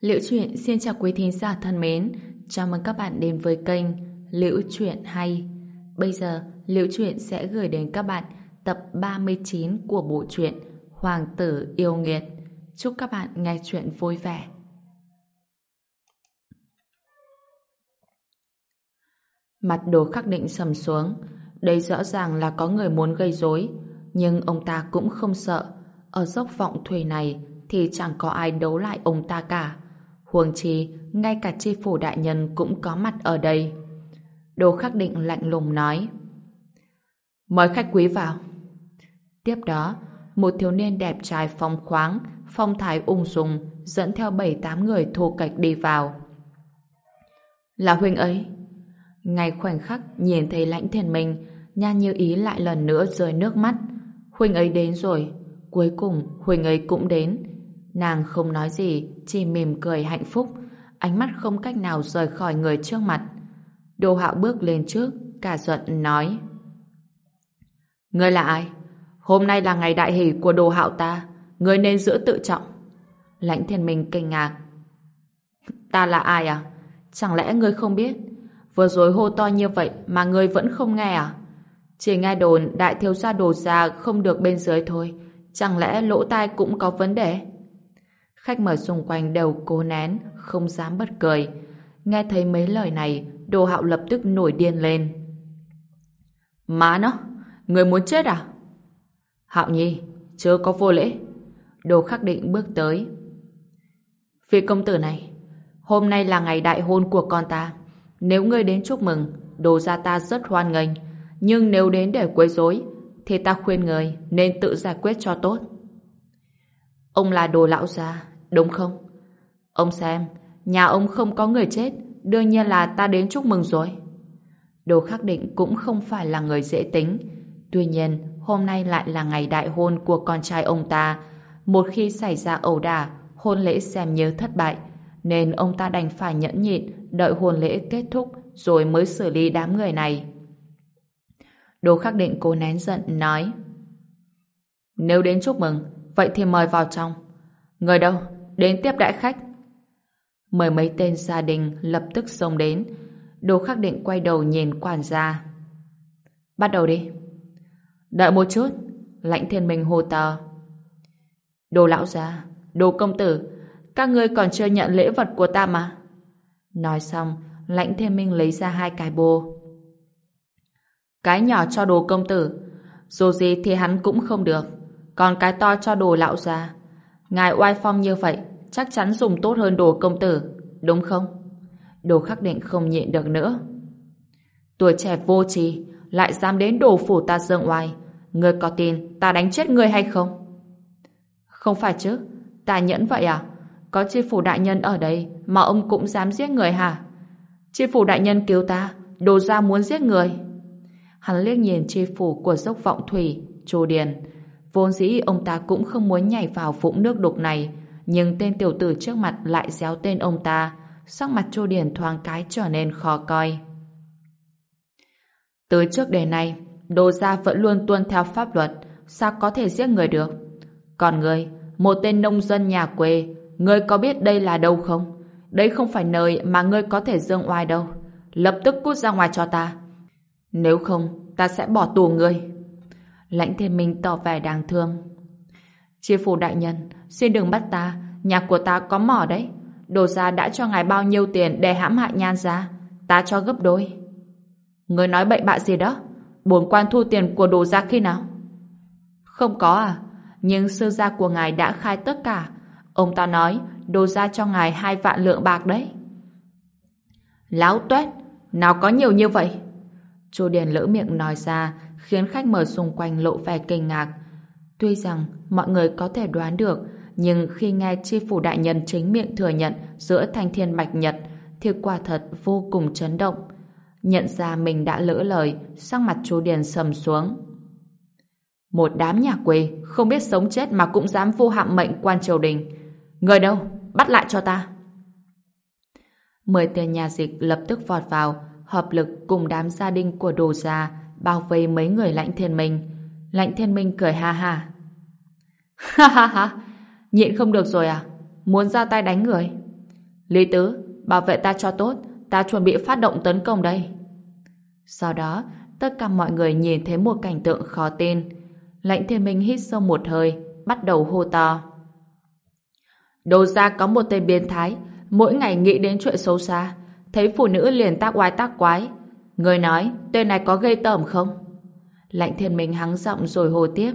Liễu truyện xin chào quý thính giả thân mến. Chào mừng các bạn đến với kênh Liễu truyện hay. Bây giờ, Liễu truyện sẽ gửi đến các bạn tập 39 của bộ truyện Hoàng tử yêu nghiệt. Chúc các bạn nghe truyện vui vẻ. Mặt đồ khắc định sầm xuống. Đây rõ ràng là có người muốn gây rối, nhưng ông ta cũng không sợ. Ở dốc vọng thủy này thì chẳng có ai đấu lại ông ta cả. Huồng chi, ngay cả chi phủ đại nhân cũng có mặt ở đây. Đồ khắc định lạnh lùng nói. Mời khách quý vào. Tiếp đó, một thiếu niên đẹp trai phong khoáng, phong thái ung dung, dẫn theo bảy tám người thô kệch đi vào. Là huynh ấy. Ngay khoảnh khắc nhìn thấy lãnh thiền mình, nhan như ý lại lần nữa rơi nước mắt. Huynh ấy đến rồi. Cuối cùng, huynh ấy cũng đến. Nàng không nói gì, chỉ mỉm cười hạnh phúc, ánh mắt không cách nào rời khỏi người trước mặt. đồ hạo bước lên trước, cả giận nói. Ngươi là ai? Hôm nay là ngày đại hỷ của đồ hạo ta, ngươi nên giữ tự trọng. Lãnh thiên minh kinh ngạc. Ta là ai à? Chẳng lẽ ngươi không biết? Vừa rồi hô to như vậy mà ngươi vẫn không nghe à? Chỉ nghe đồn đại thiếu gia đồ già không được bên dưới thôi. Chẳng lẽ lỗ tai cũng có vấn đề? Khách mời xung quanh đều cố nén, không dám bật cười. Nghe thấy mấy lời này, đồ hạo lập tức nổi điên lên. Má nó, người muốn chết à? Hạo nhi, chưa có vô lễ. Đồ khắc định bước tới. Phi công tử này, hôm nay là ngày đại hôn của con ta. Nếu ngươi đến chúc mừng, đồ gia ta rất hoan nghênh. Nhưng nếu đến để quấy rối, thì ta khuyên người nên tự giải quyết cho tốt. Ông là đồ lão gia, đúng không? Ông xem, nhà ông không có người chết, đương nhiên là ta đến chúc mừng rồi. Đồ khắc định cũng không phải là người dễ tính. Tuy nhiên, hôm nay lại là ngày đại hôn của con trai ông ta. Một khi xảy ra ẩu đả, hôn lễ xem như thất bại, nên ông ta đành phải nhẫn nhịn, đợi hôn lễ kết thúc rồi mới xử lý đám người này. Đồ khắc định cố nén giận, nói Nếu đến chúc mừng, vậy thì mời vào trong. Người đâu? Đến tiếp đại khách. Mời mấy tên gia đình lập tức xông đến. Đồ khắc định quay đầu nhìn quản gia. Bắt đầu đi. Đợi một chút. Lãnh thiên minh hô to. Đồ lão gia, đồ công tử, các ngươi còn chưa nhận lễ vật của ta mà. Nói xong, lãnh thiên minh lấy ra hai cái bô. Cái nhỏ cho đồ công tử, dù gì thì hắn cũng không được. Còn cái to cho đồ lão gia. Ngài oai phong như vậy, chắc chắn dùng tốt hơn đồ công tử, đúng không? Đồ khắc định không nhịn được nữa. Tuổi trẻ vô trí lại dám đến đồ phủ ta dương oai. Ngươi có tin ta đánh chết ngươi hay không? Không phải chứ, ta nhẫn vậy à? Có chi phủ đại nhân ở đây mà ông cũng dám giết người hả? Chi phủ đại nhân cứu ta, đồ ra muốn giết người. Hắn liếc nhìn chi phủ của dốc vọng thủy, Chu Điền. Vốn dĩ ông ta cũng không muốn nhảy vào vũng nước đục này, nhưng tên tiểu tử trước mặt lại déo tên ông ta, sắc mặt Chu Điền thoáng cái trở nên khó coi. Từ trước đề này, Đồ Gia vẫn luôn tuân theo pháp luật, sao có thể giết người được? Còn ngươi, một tên nông dân nhà quê, ngươi có biết đây là đâu không? Đây không phải nơi mà ngươi có thể dương oai đâu. Lập tức cút ra ngoài cho ta. Nếu không, ta sẽ bỏ tù ngươi. Lãnh thiên minh tỏ vẻ đáng thương. Chi phủ đại nhân, xin đừng bắt ta, nhà của ta có mỏ đấy. Đồ gia đã cho ngài bao nhiêu tiền để hãm hại nhan gia, ta cho gấp đôi. Người nói bậy bạ gì đó? Bổn quan thu tiền của đồ gia khi nào? Không có à, nhưng sư gia của ngài đã khai tất cả. Ông ta nói đồ gia cho ngài hai vạn lượng bạc đấy. Láo tuét, nào có nhiều như vậy? Chu Điền lỡ miệng nói ra, khiến khách mời xung quanh lộ vẻ kinh ngạc. Tuy rằng mọi người có thể đoán được, nhưng khi nghe chi phủ đại nhân chính miệng thừa nhận giữa thanh thiên bạch nhật, thì quả thật vô cùng chấn động. Nhận ra mình đã lỡ lời, sắc mặt chú Điền sầm xuống. Một đám nhà quê, không biết sống chết mà cũng dám vô hạm mệnh quan triều đình. Người đâu? Bắt lại cho ta. Mười tên nhà dịch lập tức vọt vào, hợp lực cùng đám gia đình của đồ già bao vây mấy người lãnh thiên minh. Lãnh thiên minh cười ha ha. Ha ha ha, nhịn không được rồi à? Muốn ra tay đánh người? Lý Tứ, bảo vệ ta cho tốt, ta chuẩn bị phát động tấn công đây. Sau đó, tất cả mọi người nhìn thấy một cảnh tượng khó tin. Lãnh thiên minh hít sâu một hơi, bắt đầu hô to. Đồ ra có một tên biến thái, mỗi ngày nghĩ đến chuyện xấu xa, thấy phụ nữ liền tác oai tác quái. Người nói, tên này có gây tởm không? Lạnh thiên minh hắng giọng rồi hồ tiếp.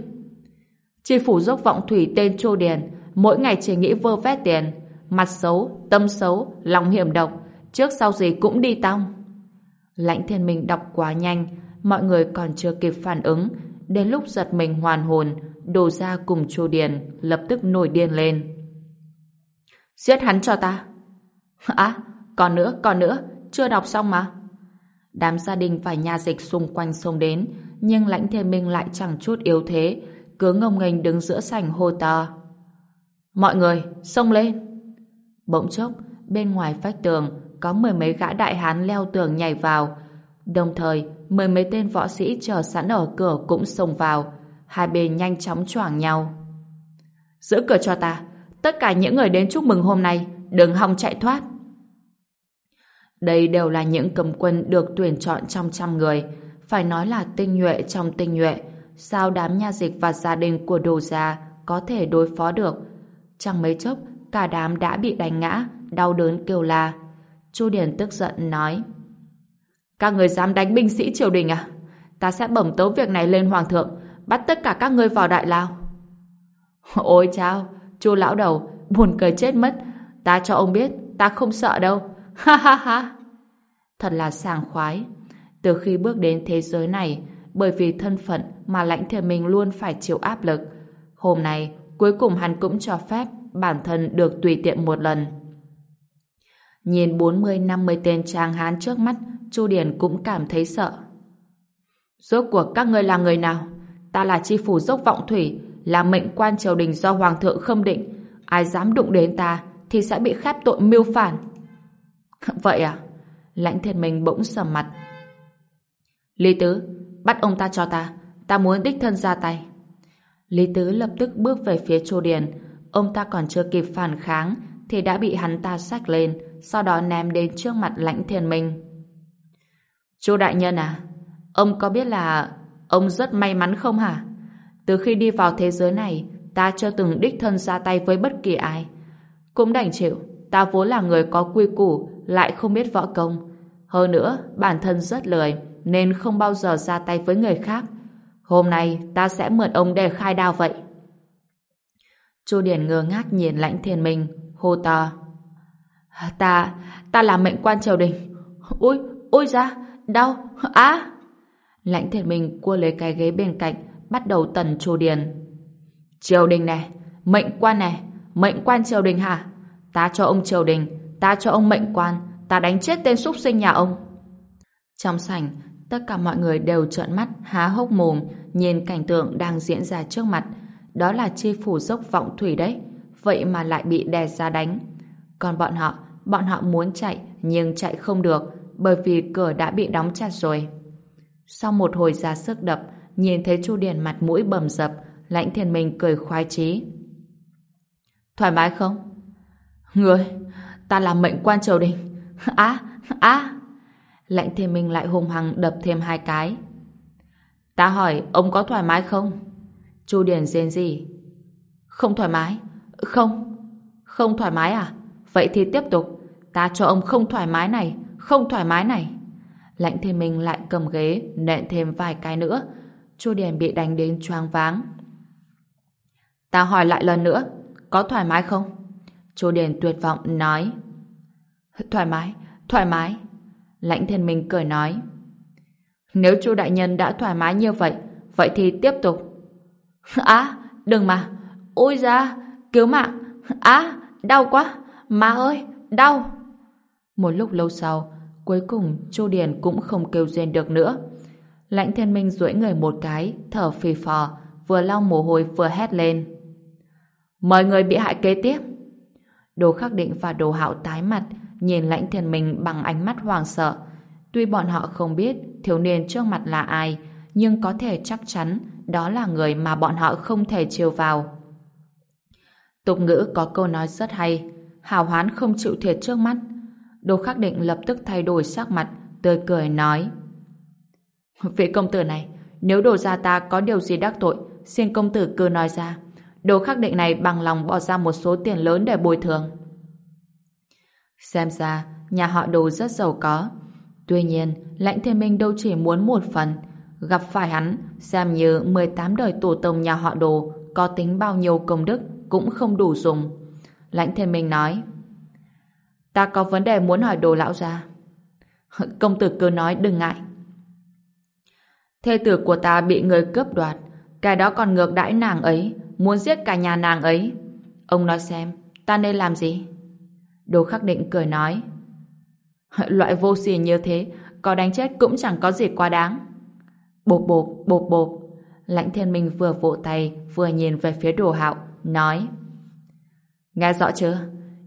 Chi phủ dốc vọng thủy tên Chu Điền, mỗi ngày chỉ nghĩ vơ vét tiền, mặt xấu, tâm xấu, lòng hiểm độc, trước sau gì cũng đi tong. Lãnh thiên minh đọc quá nhanh, mọi người còn chưa kịp phản ứng, đến lúc giật mình hoàn hồn, đồ ra cùng Chu Điền lập tức nổi điên lên. Giết hắn cho ta! À, còn nữa, còn nữa, chưa đọc xong mà. Đám gia đình phải nha dịch xung quanh xông đến, nhưng lãnh thiên minh lại chẳng chút yếu thế, cứ ngông nghênh đứng giữa sảnh hô to. Mọi người, xông lên! Bỗng chốc, bên ngoài vách tường có mười mấy gã đại hán leo tường nhảy vào. Đồng thời, mười mấy tên võ sĩ chờ sẵn ở cửa cũng xông vào. Hai bên nhanh chóng choảng nhau. Giữ cửa cho ta. Tất cả những người đến chúc mừng hôm nay, đừng hòng chạy thoát. Đây đều là những cầm quân được tuyển chọn trong trăm người. Phải nói là tinh nhuệ trong tinh nhuệ. Sao đám nha dịch và gia đình của đồ già có thể đối phó được? Chẳng mấy chốc, cả đám đã bị đánh ngã, đau đớn kêu la. Chu Điển tức giận nói Các người dám đánh binh sĩ triều đình à? Ta sẽ bẩm tấu việc này lên hoàng thượng bắt tất cả các ngươi vào đại lao. Ôi chao, chu lão đầu, buồn cười chết mất. Ta cho ông biết, ta không sợ đâu. Ha ha ha. Thật là sảng khoái. Từ khi bước đến thế giới này, bởi vì thân phận mà lãnh thể mình luôn phải chịu áp lực. Hôm nay, cuối cùng hắn cũng cho phép bản thân được tùy tiện một lần. Nhìn 40-50 tên trang hán trước mắt, Chu Điển cũng cảm thấy sợ. Rốt cuộc các ngươi là người nào? Ta là chi phủ dốc vọng thủy, là mệnh quan triều đình do hoàng thượng khâm định. Ai dám đụng đến ta thì sẽ bị khép tội mưu phản. Vậy à? Lãnh thiên minh bỗng sầm mặt. Lý Tứ, bắt ông ta cho ta. Ta muốn đích thân ra tay. Lý Tứ lập tức bước về phía Chu Điền. Ông ta còn chưa kịp phản kháng thì đã bị hắn ta xách lên, sau đó ném đến trước mặt lãnh thiên minh. Chu đại nhân à, ông có biết là ông rất may mắn không hả? Từ khi đi vào thế giới này, ta chưa từng đích thân ra tay với bất kỳ ai. Cũng đành chịu, ta vốn là người có quy củ, lại không biết võ công. Hơn nữa, bản thân rất lười, nên không bao giờ ra tay với người khác. Hôm nay, ta sẽ mượn ông để khai đao vậy. Chu Điển ngơ ngác nhìn lãnh thiên minh, hô to. Ta, ta là mệnh quan triều đình. Ôi, ôi ra, đau, á. Lãnh thiên minh cua lấy cái ghế bên cạnh, bắt đầu tần Chu Điền. Triều đình này, mệnh quan này, mệnh quan triều đình hả? Ta cho ông triều đình, ta cho ông mệnh quan, ta đánh chết tên súc sinh nhà ông. Trong sảnh, tất cả mọi người đều trợn mắt, há hốc mồm, nhìn cảnh tượng đang diễn ra trước mặt. Đó là chi phủ dốc vọng thủy đấy vậy mà lại bị đè ra đánh. Còn bọn họ, bọn họ muốn chạy nhưng chạy không được bởi vì cửa đã bị đóng chặt rồi. Sau một hồi ra sức đập, nhìn thấy Chu Điền mặt mũi bầm dập, lãnh thiên minh cười khoái chí. Thoải mái không? Người, ta làm mệnh quan triều đình. Á, á. Lãnh thiên minh lại hùng hăng đập thêm hai cái. Ta hỏi, ông có thoải mái không? Chu Điền rên gì? Không thoải mái. Không. Không thoải mái à? Vậy thì tiếp tục. Ta cho ông không thoải mái này. Không thoải mái này. Lãnh thiên minh lại cầm ghế nện thêm vài cái nữa. Chu Điền bị đánh đến choáng váng. Ta hỏi lại lần nữa. Có thoải mái không? Chu Điền tuyệt vọng nói. Thoải mái. Thoải mái. Lãnh thiên minh cười nói. Nếu chu đại nhân đã thoải mái như vậy, vậy thì tiếp tục. Á, đừng mà. Ôi da, Cứu mạng! Á! đau quá! Má ơi! Đau! Một lúc lâu sau, cuối cùng Chu Điền cũng không kêu rên được nữa. Lãnh thiên minh duỗi người một cái, thở phì phò, vừa lau mồ hôi vừa hét lên. Mời người bị hại kế tiếp. Đồ khắc định và đồ hạo tái mặt, nhìn lãnh thiên minh bằng ánh mắt hoàng sợ. Tuy bọn họ không biết thiếu niên trước mặt là ai, nhưng có thể chắc chắn đó là người mà bọn họ không thể chiều vào. Tục ngữ có câu nói rất hay, hào hoán không chịu thiệt trước mắt. Đồ khắc định lập tức thay đổi sắc mặt, tươi cười nói. Vị công tử này, nếu đồ gia ta có điều gì đắc tội, xin công tử cứ nói ra. Đồ khắc định này bằng lòng bỏ ra một số tiền lớn để bồi thường. Xem ra, nhà họ đồ rất giàu có. Tuy nhiên, lãnh thiên minh đâu chỉ muốn một phần. Gặp phải hắn, xem như 18 đời tổ tông nhà họ đồ có tính bao nhiêu công đức cũng không đủ dùng. Lãnh thiên minh nói, Ta có vấn đề muốn hỏi đồ lão ra. Công tử cứ nói đừng ngại. Thê tử của ta bị người cướp đoạt, cái đó còn ngược đãi nàng ấy, muốn giết cả nhà nàng ấy. Ông nói xem, ta nên làm gì? Đồ khắc định cười nói. Loại vô sỉ như thế, có đánh chết cũng chẳng có gì quá đáng. Bộp bộp, bộp bộp. Lãnh thiên minh vừa vỗ tay, vừa nhìn về phía đồ hạo, nói. Nghe rõ chưa?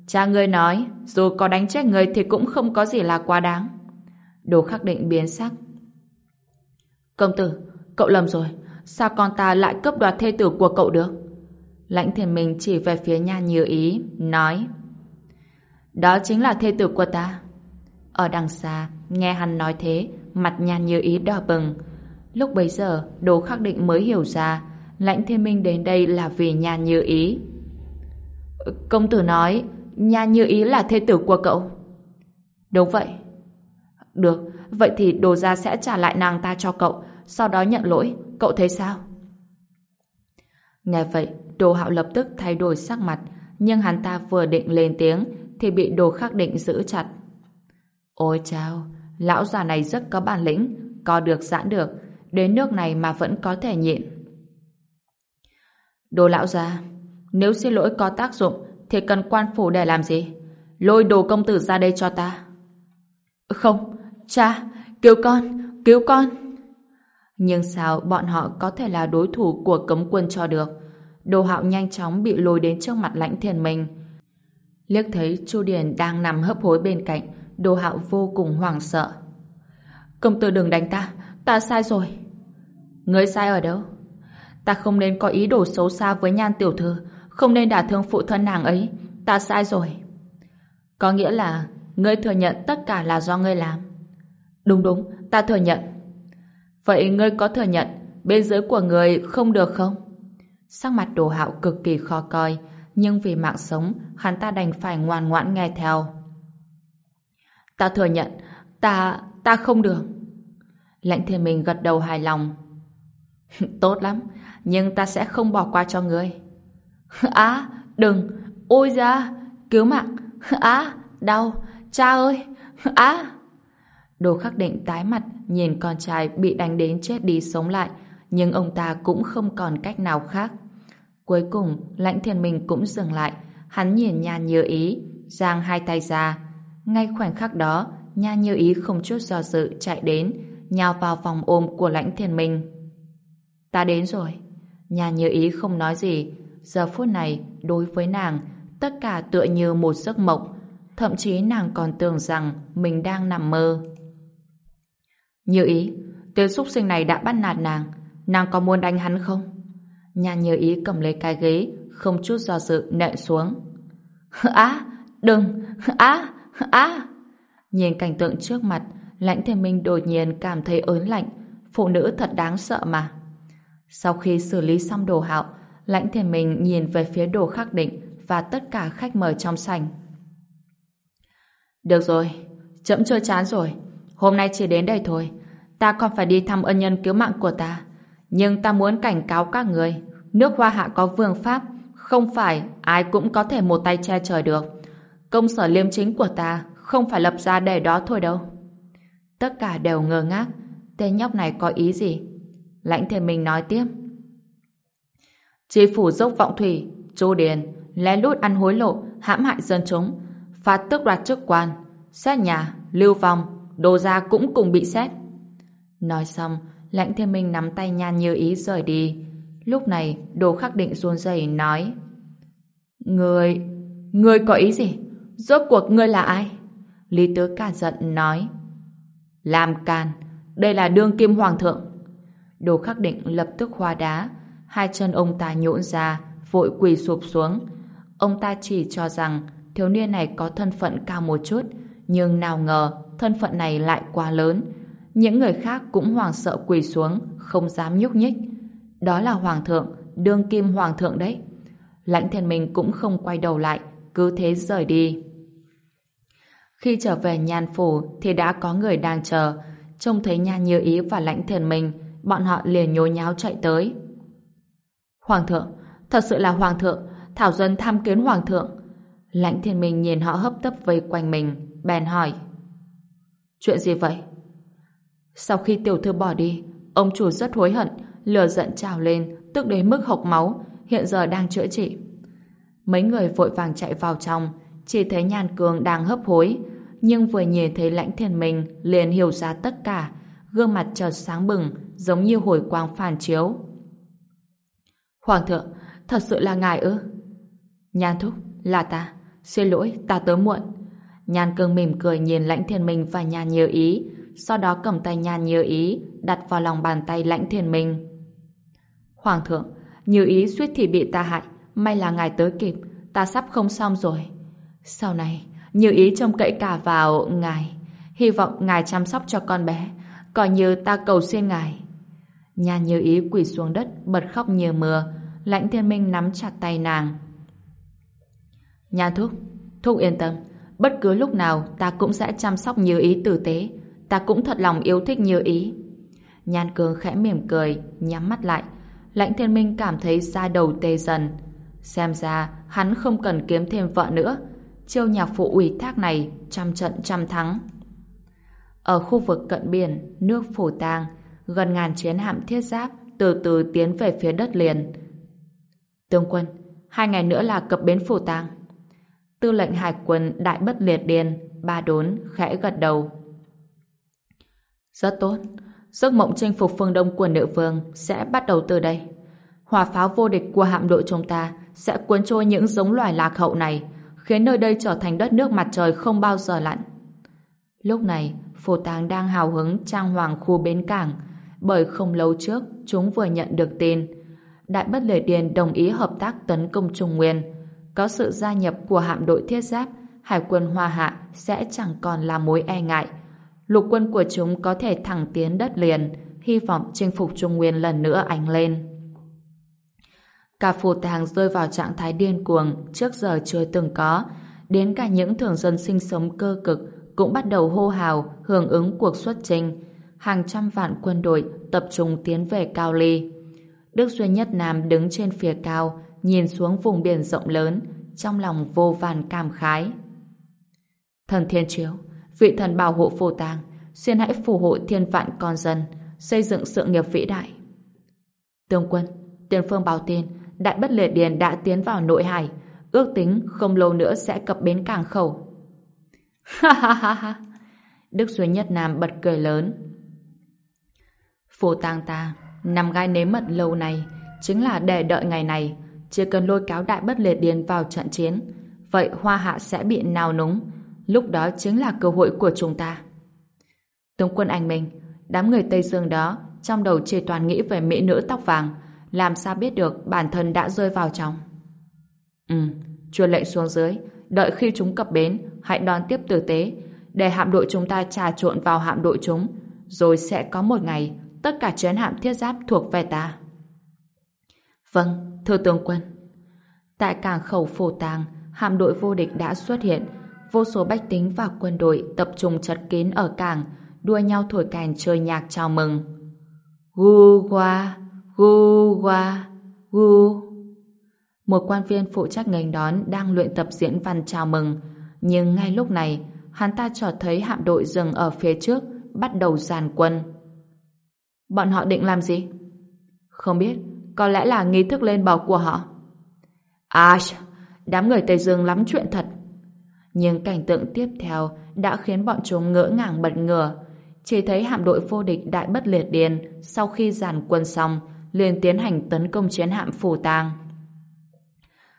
Cha ngươi nói, dù có đánh chết người thì cũng không có gì là quá đáng. Đồ khắc định biến sắc. Công tử, cậu lầm rồi. Sao con ta lại cướp đoạt thê tử của cậu được? Lãnh thiền mình chỉ về phía nha như ý, nói. Đó chính là thê tử của ta. Ở đằng xa, nghe hắn nói thế, mặt nha như ý đỏ bừng. Lúc bấy giờ, đồ khắc định mới hiểu ra, lãnh thiên minh đến đây là vì nha như ý. Công tử nói, nha như ý là thê tử của cậu. Đúng vậy. Được, vậy thì đồ gia sẽ trả lại nàng ta cho cậu, sau đó nhận lỗi, cậu thấy sao? Nghe vậy, đồ hạo lập tức thay đổi sắc mặt, nhưng hắn ta vừa định lên tiếng thì bị đồ khắc định giữ chặt. Ôi chao, lão già này rất có bản lĩnh, co được giãn được, đến nước này mà vẫn có thể nhịn. Đồ lão già, nếu xin lỗi có tác dụng thì cần quan phủ để làm gì? Lôi đồ công tử ra đây cho ta. Không, cha, cứu con, cứu con. Nhưng sao bọn họ có thể là đối thủ của cấm quân cho được? Đồ hạo nhanh chóng bị lôi đến trước mặt lãnh thiền mình. Liếc thấy Chu Điền đang nằm hấp hối bên cạnh, đồ hạo vô cùng hoảng sợ. Công tử đừng đánh ta, ta sai rồi. Ngươi sai ở đâu? Ta không nên có ý đồ xấu xa với nhan tiểu thư, không nên đả thương phụ thân nàng ấy. Ta sai rồi. Có nghĩa là ngươi thừa nhận tất cả là do ngươi làm. Đúng đúng, ta thừa nhận. Vậy ngươi có thừa nhận bên dưới của ngươi không được không? Sắc mặt đồ hạo cực kỳ khó coi, nhưng vì mạng sống, hắn ta đành phải ngoan ngoãn nghe theo. Ta thừa nhận, ta, ta không được. Lãnh thiên minh gật đầu hài lòng. Tốt lắm, nhưng ta sẽ không bỏ qua cho ngươi. Á, đừng, ôi ra, cứu mạng, á, đau, cha ơi, á. Đồ khắc định tái mặt nhìn con trai bị đánh đến chết đi sống lại, nhưng ông ta cũng không còn cách nào khác. Cuối cùng, lãnh thiên minh cũng dừng lại, hắn nhìn nha như ý, giang hai tay ra. Ngay khoảnh khắc đó, nha như ý không chút do dự chạy đến, nhào vào vòng ôm của lãnh thiên minh. Ta đến rồi. Nha như ý không nói gì, Giờ phút này, đối với nàng, tất cả tựa như một giấc mộng. Thậm chí nàng còn tưởng rằng mình đang nằm mơ. Như ý, tên xúc sinh này đã bắt nạt nàng. Nàng có muốn đánh hắn không? Nhan như ý cầm lấy cái ghế, không chút do dự nện xuống. Á, đừng, á, á. Nhìn cảnh tượng trước mặt, lãnh thiên minh đột nhiên cảm thấy ớn lạnh. Phụ nữ thật đáng sợ mà. Sau khi xử lý xong đồ hạo, Lãnh thiên mình nhìn về phía đồ khắc định và tất cả khách mời trong sảnh. Được rồi, chậm chơi chán rồi. Hôm nay chỉ đến đây thôi. Ta còn phải đi thăm ân nhân cứu mạng của ta. Nhưng ta muốn cảnh cáo các người. Nước hoa hạ có vương pháp. Không phải ai cũng có thể một tay che trời được. Công sở liêm chính của ta không phải lập ra để đó thôi đâu. Tất cả đều ngơ ngác. Tên nhóc này có ý gì? Lãnh thiên mình nói tiếp. Chi phủ dốc vọng thủy, Chu Điền, lén lút ăn hối lộ, hãm hại dân chúng, phạt tước đoạt chức quan, xét nhà, lưu vong, đồ gia cũng cùng bị xét. Nói xong, lãnh thiên minh nắm tay nhan như ý rời đi. Lúc này, đồ khắc định run rẩy nói Người... Người có ý gì? Rốt cuộc ngươi là ai? Lý Tứ cả giận nói Làm can, đây là đương kim hoàng thượng. Đồ khắc định lập tức hoa đá, hai chân ông ta nhũn ra, vội quỳ sụp xuống. Ông ta chỉ cho rằng thiếu niên này có thân phận cao một chút, nhưng nào ngờ thân phận này lại quá lớn. Những người khác cũng hoàng sợ quỳ xuống, không dám nhúc nhích. Đó là hoàng thượng, đương kim hoàng thượng đấy. Lãnh thiên minh cũng không quay đầu lại, cứ thế rời đi. Khi trở về nhan phủ thì đã có người đang chờ. Trông thấy nhan như ý và lãnh thiên minh, bọn họ liền nhố nháo chạy tới. Hoàng thượng, thật sự là hoàng thượng, Thảo Dân tham kiến hoàng thượng. Lãnh thiên minh nhìn họ hấp tấp vây quanh mình, bèn hỏi. Chuyện gì vậy? Sau khi tiểu thư bỏ đi, ông chủ rất hối hận, lửa giận trào lên, tức đến mức hộc máu, hiện giờ đang chữa trị. Mấy người vội vàng chạy vào trong, chỉ thấy Nhan Cường đang hấp hối, nhưng vừa nhìn thấy lãnh thiên mình liền hiểu ra tất cả, gương mặt chợt sáng bừng, giống như hồi quang phản chiếu. Hoàng thượng, thật sự là ngài ư? Nhan thúc, là ta. Xin lỗi, ta tới muộn. Nhan cương mỉm cười nhìn lãnh thiên minh và nhan như ý, sau đó cầm tay nhan như ý, đặt vào lòng bàn tay lãnh thiên minh. Hoàng thượng, như ý suýt thì bị ta hại, may là ngài tới kịp, ta sắp không xong rồi. Sau này, như ý trông cậy cả vào ngài, hy vọng ngài chăm sóc cho con bé, coi như ta cầu xin ngài. Nhan như ý quỳ xuống đất, bật khóc như mưa, lãnh thiên minh nắm chặt tay nàng. Nhan thúc, thúc yên tâm, bất cứ lúc nào ta cũng sẽ chăm sóc như ý tử tế, ta cũng thật lòng yêu thích như ý. Nhan cường khẽ mỉm cười, nhắm mắt lại, Lãnh thiên minh cảm thấy da đầu tê dần. Xem ra hắn không cần kiếm thêm vợ nữa. Chiêu nhạc phụ ủy thác này trăm trận trăm thắng. Ở khu vực cận biển, nước phủ tang, gần ngàn chiến hạm thiết giáp từ từ tiến về phía đất liền. Tướng quân, hai ngày nữa là cập bến phủ tang. Tư lệnh hải quân đại bất liệt điền, ba đốn, khẽ gật đầu. Rất tốt, giấc mộng chinh phục phương Đông của nữ vương sẽ bắt đầu từ đây. Hỏa pháo vô địch của hạm đội chúng ta sẽ cuốn trôi những giống loài lạc hậu này, khiến nơi đây trở thành đất nước mặt trời không bao giờ lặn. Lúc này, Phổ Tàng đang hào hứng trang hoàng khu bến cảng, bởi không lâu trước chúng vừa nhận được tin. Đại bất lệ điền đồng ý hợp tác tấn công Trung Nguyên. Có sự gia nhập của hạm đội thiết giáp, Hải quân Hoa Hạ sẽ chẳng còn là mối e ngại, lục quân của chúng có thể thẳng tiến đất liền, hy vọng chinh phục Trung Nguyên lần nữa ánh lên. Cả phù tàng rơi vào trạng thái điên cuồng trước giờ chưa từng có, đến cả những thường dân sinh sống cơ cực cũng bắt đầu hô hào hưởng ứng cuộc xuất trình. Hàng trăm vạn quân đội tập trung tiến về Cao Ly. Đức Duy Nhất Nam đứng trên phía cao, nhìn xuống vùng biển rộng lớn, trong lòng vô vàn cảm khái. Thần Thiên Chiếu, vị thần bảo hộ phù tàng, xin hãy phù hộ thiên vạn con dân, xây dựng sự nghiệp vĩ đại. Tướng quân, tiền phương báo tin, Đại Bất lệ Điền đã tiến vào nội hải, ước tính không lâu nữa sẽ cập bến cảng khẩu. Ha ha ha ha! Đức Duy Nhất Nam bật cười lớn. Phù tang ta, nằm gai nếm mật lâu này, chính là để đợi ngày này, chỉ cần lôi cáo Đại Bất Liệt Điền vào trận chiến, vậy Hoa Hạ sẽ bị nào núng, lúc đó chính là cơ hội của chúng ta. Tướng quân anh mình đám người Tây Dương đó trong đầu chỉ toàn nghĩ về mỹ nữ tóc vàng, làm sao biết được bản thân đã rơi vào trong. Ừ, truyền lệnh xuống dưới, đợi khi chúng cập bến, hãy đón tiếp tử tế, để hạm đội chúng ta trà trộn vào hạm đội chúng, rồi sẽ có một ngày tất cả chiến hạm thiết giáp thuộc về ta. Vâng, thưa tướng quân. Tại cảng khẩu phổ tàng, hạm đội vô địch đã xuất hiện, vô số bách tính và quân đội tập trung chật kín ở cảng, đua nhau thổi kèn chơi nhạc chào mừng. Gu qua, gu qua, gu. Một quan viên phụ trách nghênh đón đang luyện tập diễn văn chào mừng, nhưng ngay lúc này, hắn ta chợt thấy hạm đội dừng ở phía trước, bắt đầu giàn quân. Bọn họ định làm gì? Không biết, có lẽ là nghi thức lên bầu của họ. À, đám người Tây Dương lắm chuyện thật. Nhưng cảnh tượng tiếp theo đã khiến bọn chúng ngỡ ngàng bật ngửa. Chỉ thấy hạm đội vô địch đại bất liệt điền sau khi giàn quân xong liền tiến hành tấn công chiến hạm phù tang.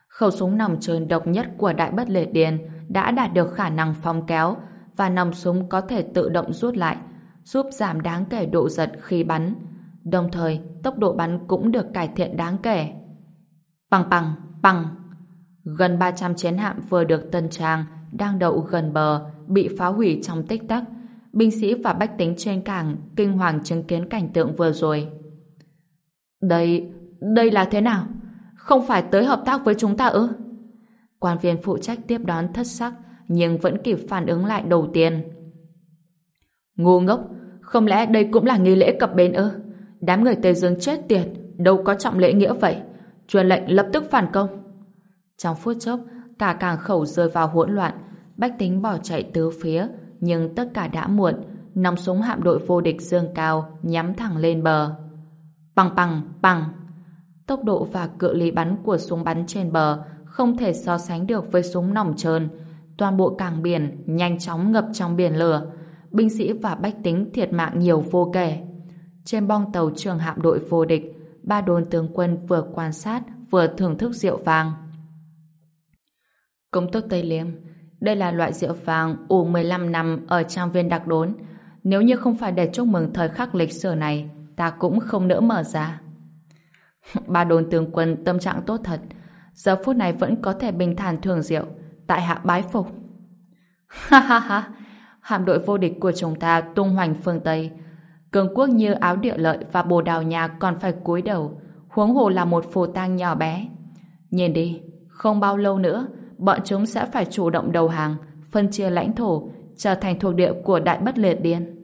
Khẩu súng nòng trơn độc nhất của đại bất liệt điền đã đạt được khả năng phóng kéo và nòng súng có thể tự động rút lại giúp giảm đáng kể độ giật khi bắn. Đồng thời, tốc độ bắn cũng được cải thiện đáng kể. Bằng bằng, bằng. Gần 300 chiến hạm vừa được tân trang đang đậu gần bờ bị phá hủy trong tích tắc. Binh sĩ và bách tính trên cảng kinh hoàng chứng kiến cảnh tượng vừa rồi. Đây, đây là thế nào? Không phải tới hợp tác với chúng ta ư? Quan viên phụ trách tiếp đón thất sắc nhưng vẫn kịp phản ứng lại đầu tiên. Ngu ngốc, không lẽ đây cũng là nghi lễ cập bến ư? Đám người Tây Dương chết tiệt, đâu có trọng lễ nghĩa vậy? Truyền lệnh lập tức phản công. Trong phút chốc, cả cảng khẩu rơi vào hỗn loạn, bách tính bỏ chạy tứ phía, nhưng tất cả đã muộn, nòng súng hạm đội vô địch dương cao, nhắm thẳng lên bờ. Bằng bằng, bằng. Tốc độ và cự ly bắn của súng bắn trên bờ không thể so sánh được với súng nòng trơn. Toàn bộ cảng biển nhanh chóng ngập trong biển lửa. Binh sĩ và bách tính thiệt mạng nhiều vô kể. Trên bong tàu trường hạm đội vô địch, ba đồn tướng quân vừa quan sát vừa thưởng thức rượu vàng. Công tước Tây Liêm, đây là loại rượu vàng ủ 15 năm ở trang viên đặc đốn. Nếu như không phải để chúc mừng thời khắc lịch sử này, ta cũng không nỡ mở ra. Ba đồn tướng quân tâm trạng tốt thật, giờ phút này vẫn có thể bình thản thưởng rượu, tại hạ bái phục. Ha ha ha, hạm đội vô địch của chúng ta tung hoành phương Tây, cường quốc như áo địa lợi và bồ đào nha còn phải cúi đầu, huống hồ là một phù tang nhỏ bé. Nhìn đi, không bao lâu nữa, bọn chúng sẽ phải chủ động đầu hàng, phân chia lãnh thổ, trở thành thuộc địa của đại bất liệt điên.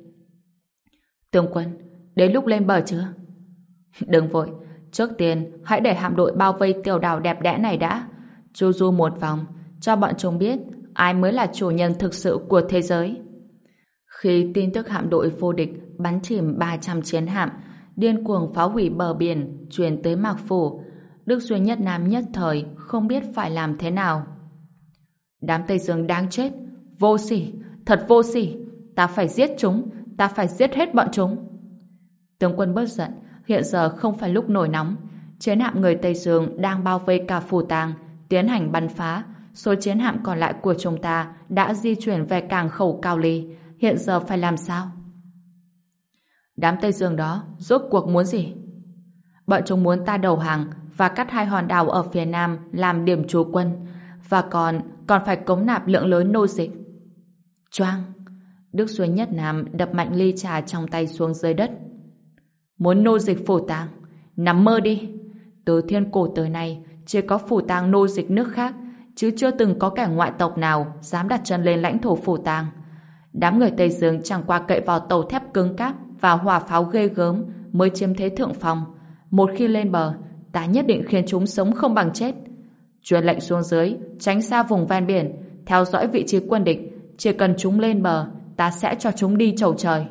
Tướng quân, đến lúc lên bờ chưa? Đừng vội, trước tiên hãy để hạm đội bao vây tiểu đảo đẹp đẽ này đã. Chu du một vòng, cho bọn chúng biết ai mới là chủ nhân thực sự của thế giới. Khi tin tức hạm đội vô địch bắn chìm 300 chiến hạm, điên cuồng phá hủy bờ biển, truyền tới Mạc Phủ, Đức Duy Nhất Nam nhất thời không biết phải làm thế nào. Đám Tây Dương đáng chết, vô sỉ, thật vô sỉ, ta phải giết chúng, ta phải giết hết bọn chúng. Tướng quân bớt giận, hiện giờ không phải lúc nổi nóng. Chiến hạm người Tây Dương đang bao vây cả phủ tàng, tiến hành bắn phá. Số chiến hạm còn lại của chúng ta đã di chuyển về cảng khẩu Cao Ly. Hiện giờ phải làm sao? Đám Tây Dương đó rốt cuộc muốn gì? Bọn chúng muốn ta đầu hàng và cắt hai hòn đảo ở phía nam làm điểm trú quân và còn còn phải cống nạp lượng lớn nô dịch. Choang! Đức Xuân Nhất Nam đập mạnh ly trà trong tay xuống dưới đất. Muốn nô dịch phủ tàng? Nằm mơ đi! Từ thiên cổ tới nay, chỉ có phủ tàng nô dịch nước khác, chứ chưa từng có kẻ ngoại tộc nào dám đặt chân lên lãnh thổ phủ tàng. Đám người Tây Dương chẳng qua cậy vào tàu thép cứng cáp và hỏa pháo ghê gớm mới chiếm thế thượng phòng. Một khi lên bờ, ta nhất định khiến chúng sống không bằng chết. Truyền lệnh xuống dưới, tránh xa vùng ven biển, theo dõi vị trí quân địch, chỉ cần chúng lên bờ, ta sẽ cho chúng đi chầu trời.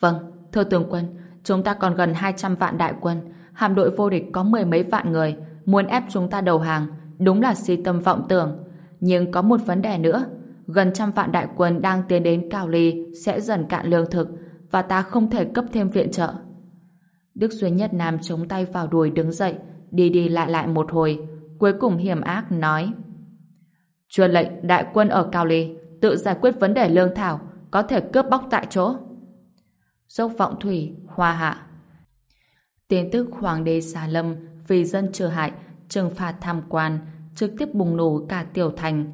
Vâng, thưa tướng quân, chúng ta còn gần 200 vạn đại quân, hạm đội vô địch có mười mấy vạn người, muốn ép chúng ta đầu hàng, đúng là si tâm vọng tưởng. Nhưng có một vấn đề nữa, gần trăm vạn đại quân đang tiến đến Cao Ly sẽ dần cạn lương thực và ta không thể cấp thêm viện trợ. Đức Duy Nhất Nam chống tay vào đùi đứng dậy, đi đi lại lại một hồi, cuối cùng hiểm ác nói Truyền lệnh đại quân ở Cao Ly tự giải quyết vấn đề lương thảo, có thể cướp bóc tại chỗ. Dốc vọng thủy, hoa hạ. Tin tức Hoàng đế Xà Lâm vì dân trừ hại, trừng phạt tham quan, trực tiếp bùng nổ cả tiểu thành.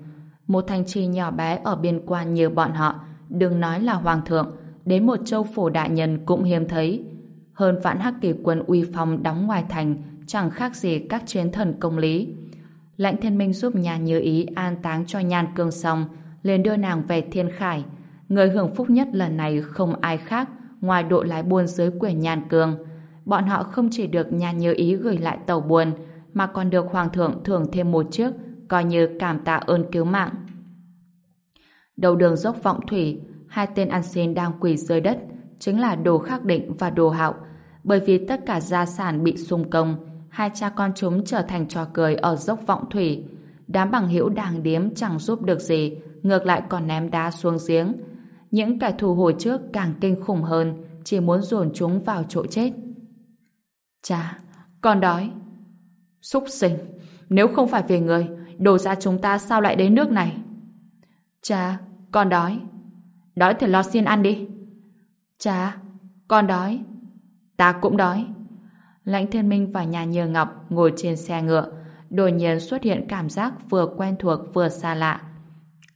Một thành trì nhỏ bé ở biên quan như bọn họ, đừng nói là hoàng thượng, đến một châu phủ đại nhân cũng hiếm thấy. Hơn vạn hắc kỳ quân uy phong đóng ngoài thành, chẳng khác gì các chiến thần công lý. Lãnh thiên minh giúp nhà như ý an táng cho nhan cương xong, liền đưa nàng về thiên khải. Người hưởng phúc nhất lần này không ai khác ngoài độ lái buôn dưới quyền nhan cương. Bọn họ không chỉ được nhan như ý gửi lại tàu buôn, mà còn được hoàng thượng thưởng thêm một chiếc, coi như cảm tạ ơn cứu mạng. Đầu đường dốc vọng thủy, hai tên ăn xin đang quỳ dưới đất, chính là đồ khắc định và đồ hạo, bởi vì tất cả gia sản bị xung công, hai cha con chúng trở thành trò cười ở dốc vọng thủy. Đám bằng hữu đàng điếm chẳng giúp được gì, ngược lại còn ném đá xuống giếng. Những kẻ thù hồi trước càng kinh khủng hơn, chỉ muốn dồn chúng vào chỗ chết. Cha, con đói. Xúc sinh, nếu không phải về người, đồ ra chúng ta sao lại đến nước này? Cha, con đói. Đói thì lo xin ăn đi. Cha, con đói. Ta cũng đói. Lãnh Thiên Minh và nhà Nhờ Ngọc ngồi trên xe ngựa. đột nhiên xuất hiện cảm giác vừa quen thuộc vừa xa lạ.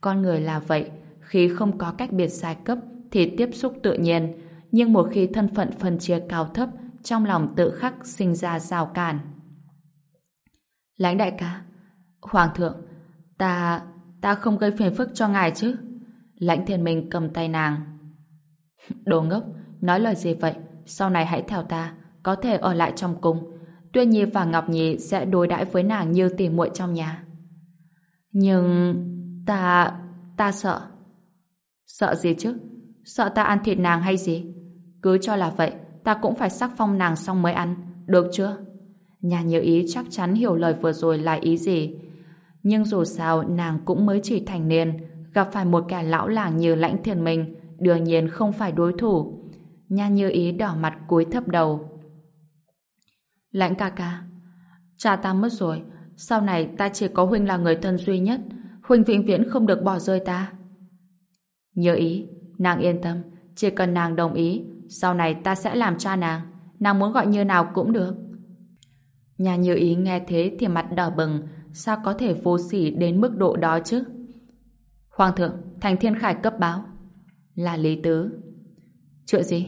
Con người là vậy, khi không có cách biệt giai cấp thì tiếp xúc tự nhiên, nhưng một khi thân phận phân chia cao thấp, trong lòng tự khắc sinh ra rào cản. Lãnh đại ca, Hoàng thượng, ta, ta không gây phiền phức cho ngài chứ? Lãnh thiên minh cầm tay nàng. Đồ ngốc, nói lời gì vậy? Sau này hãy theo ta, có thể ở lại trong cung. Tuyên Nhi và Ngọc Nhi sẽ đối đãi với nàng như tỉ muội trong nhà. Nhưng... ta... ta sợ. Sợ gì chứ? Sợ ta ăn thịt nàng hay gì? Cứ cho là vậy, ta cũng phải sắc phong nàng xong mới ăn, được chưa? Nhà như ý chắc chắn hiểu lời vừa rồi là ý gì. Nhưng dù sao nàng cũng mới chỉ thành niên, gặp phải một kẻ lão làng như lãnh thiền mình, đương nhiên không phải đối thủ. Nha như ý đỏ mặt cúi thấp đầu. Lãnh ca ca, cha ta mất rồi, sau này ta chỉ có Huynh là người thân duy nhất, Huynh vĩnh viễn không được bỏ rơi ta. Nhớ ý, nàng yên tâm, chỉ cần nàng đồng ý, sau này ta sẽ làm cha nàng, nàng muốn gọi như nào cũng được. Nhà như ý nghe thế thì mặt đỏ bừng, sao có thể vô sỉ đến mức độ đó chứ? Hoàng thượng, Thành Thiên Khải cấp báo. Là Lý Tứ. Chuyện gì?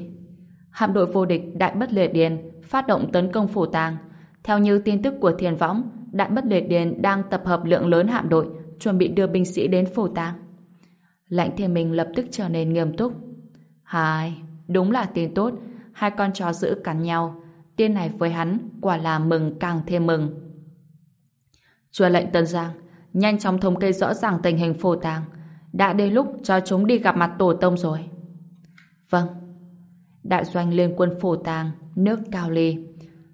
Hạm đội vô địch Đại Bất Lệ Điền phát động tấn công phủ tàng. Theo như tin tức của Thiền Võng, Đại Bất Lệ Điền đang tập hợp lượng lớn hạm đội, chuẩn bị đưa binh sĩ đến phủ tàng. Lãnh thiên minh lập tức trở nên nghiêm túc. Hai, đúng là tin tốt, hai con chó giữ cắn nhau. Tin này với hắn quả là mừng càng thêm mừng chưa lệnh Tân Giang, nhanh chóng thống kê rõ ràng tình hình phổ tàng. Đã đến lúc cho chúng đi gặp mặt tổ tông rồi. Vâng. Đại doanh liên quân phổ tàng, nước Cao Ly.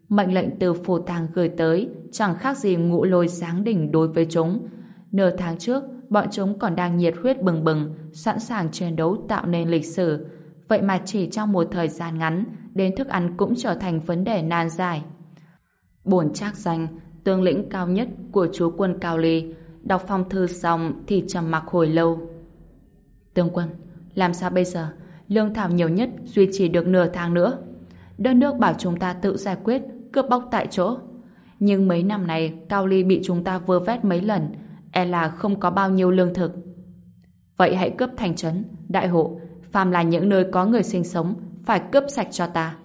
Mệnh lệnh từ phổ tàng gửi tới chẳng khác gì ngũ lôi sáng đỉnh đối với chúng. Nửa tháng trước, bọn chúng còn đang nhiệt huyết bừng bừng, sẵn sàng chiến đấu tạo nên lịch sử. Vậy mà chỉ trong một thời gian ngắn, đến thức ăn cũng trở thành vấn đề nan giải. Bổn trác danh, tướng lĩnh cao nhất của chúa quân Cao Ly, đọc phong thư xong thì trầm mặc hồi lâu. Tướng quân, làm sao bây giờ? Lương thảo nhiều nhất duy trì được nửa tháng nữa. Đất nước bảo chúng ta tự giải quyết, cướp bóc tại chỗ. Nhưng mấy năm này Cao Ly bị chúng ta vơ vét mấy lần, e là không có bao nhiêu lương thực. Vậy hãy cướp thành trấn, đại hộ, phàm là những nơi có người sinh sống, phải cướp sạch cho ta.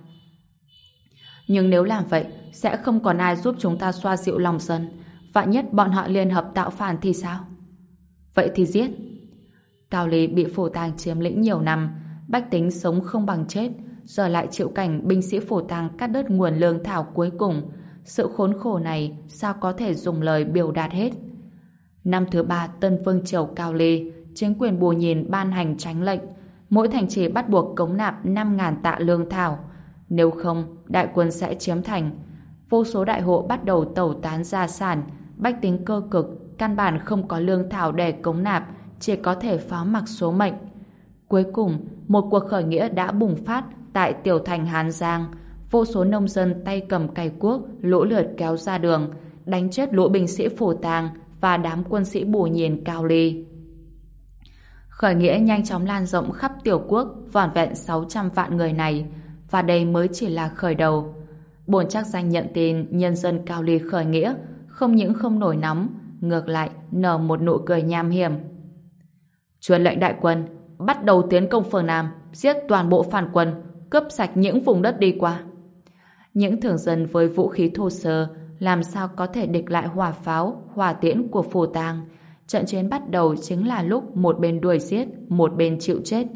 Nhưng nếu làm vậy, sẽ không còn ai giúp chúng ta xoa dịu lòng dân. Vạn nhất bọn họ liên hợp tạo phản thì sao? Vậy thì giết. Cao Lý bị phổ tàng chiếm lĩnh nhiều năm, bách tính sống không bằng chết, giờ lại chịu cảnh binh sĩ phổ tàng cắt đứt nguồn lương thảo cuối cùng. Sự khốn khổ này sao có thể dùng lời biểu đạt hết? Năm thứ ba Tân Vương Triều Cao Lê, chính quyền bù nhìn ban hành tránh lệnh, mỗi thành trì bắt buộc cống nạp 5.000 tạ lương thảo. Nếu không, đại quân sẽ chiếm thành. Vô số đại hộ bắt đầu tẩu tán gia sản, bách tính cơ cực, căn bản không có lương thảo để cống nạp, chỉ có thể phó mặc số mệnh. Cuối cùng, một cuộc khởi nghĩa đã bùng phát tại tiểu thành Hán Giang. Vô số nông dân tay cầm cày cuốc, lũ lượt kéo ra đường, đánh chết lũ binh sĩ phổ tàng và đám quân sĩ bù nhìn cao ly. Khởi nghĩa nhanh chóng lan rộng khắp tiểu quốc vỏn vẹn 600 vạn người này và đây mới chỉ là khởi đầu. Bồn chắc danh nhận tin nhân dân cao ly khởi nghĩa không những không nổi nóng ngược lại nở một nụ cười nham hiểm. Truyền lệnh đại quân bắt đầu tiến công phương Nam giết toàn bộ phản quân cướp sạch những vùng đất đi qua. Những thường dân với vũ khí thô sơ làm sao có thể địch lại hỏa pháo, hỏa tiễn của phù tàng. Trận chiến bắt đầu chính là lúc một bên đuổi giết, một bên chịu chết.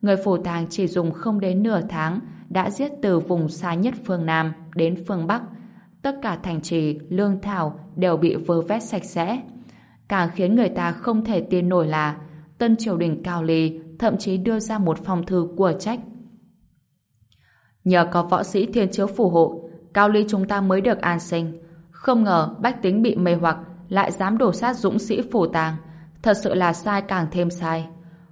Người phù tàng chỉ dùng không đến nửa tháng đã giết từ vùng xa nhất phương Nam đến phương Bắc. Tất cả thành trì, lương thảo đều bị vơ vét sạch sẽ. Càng khiến người ta không thể tin nổi là tân triều đình Cao Ly thậm chí đưa ra một phong thư của trách. Nhờ có võ sĩ thiên chiếu phù hộ, Cao Ly chúng ta mới được an sinh. Không ngờ bách tính bị mê hoặc lại dám đổ sát dũng sĩ phủ tàng. Thật sự là sai càng thêm sai.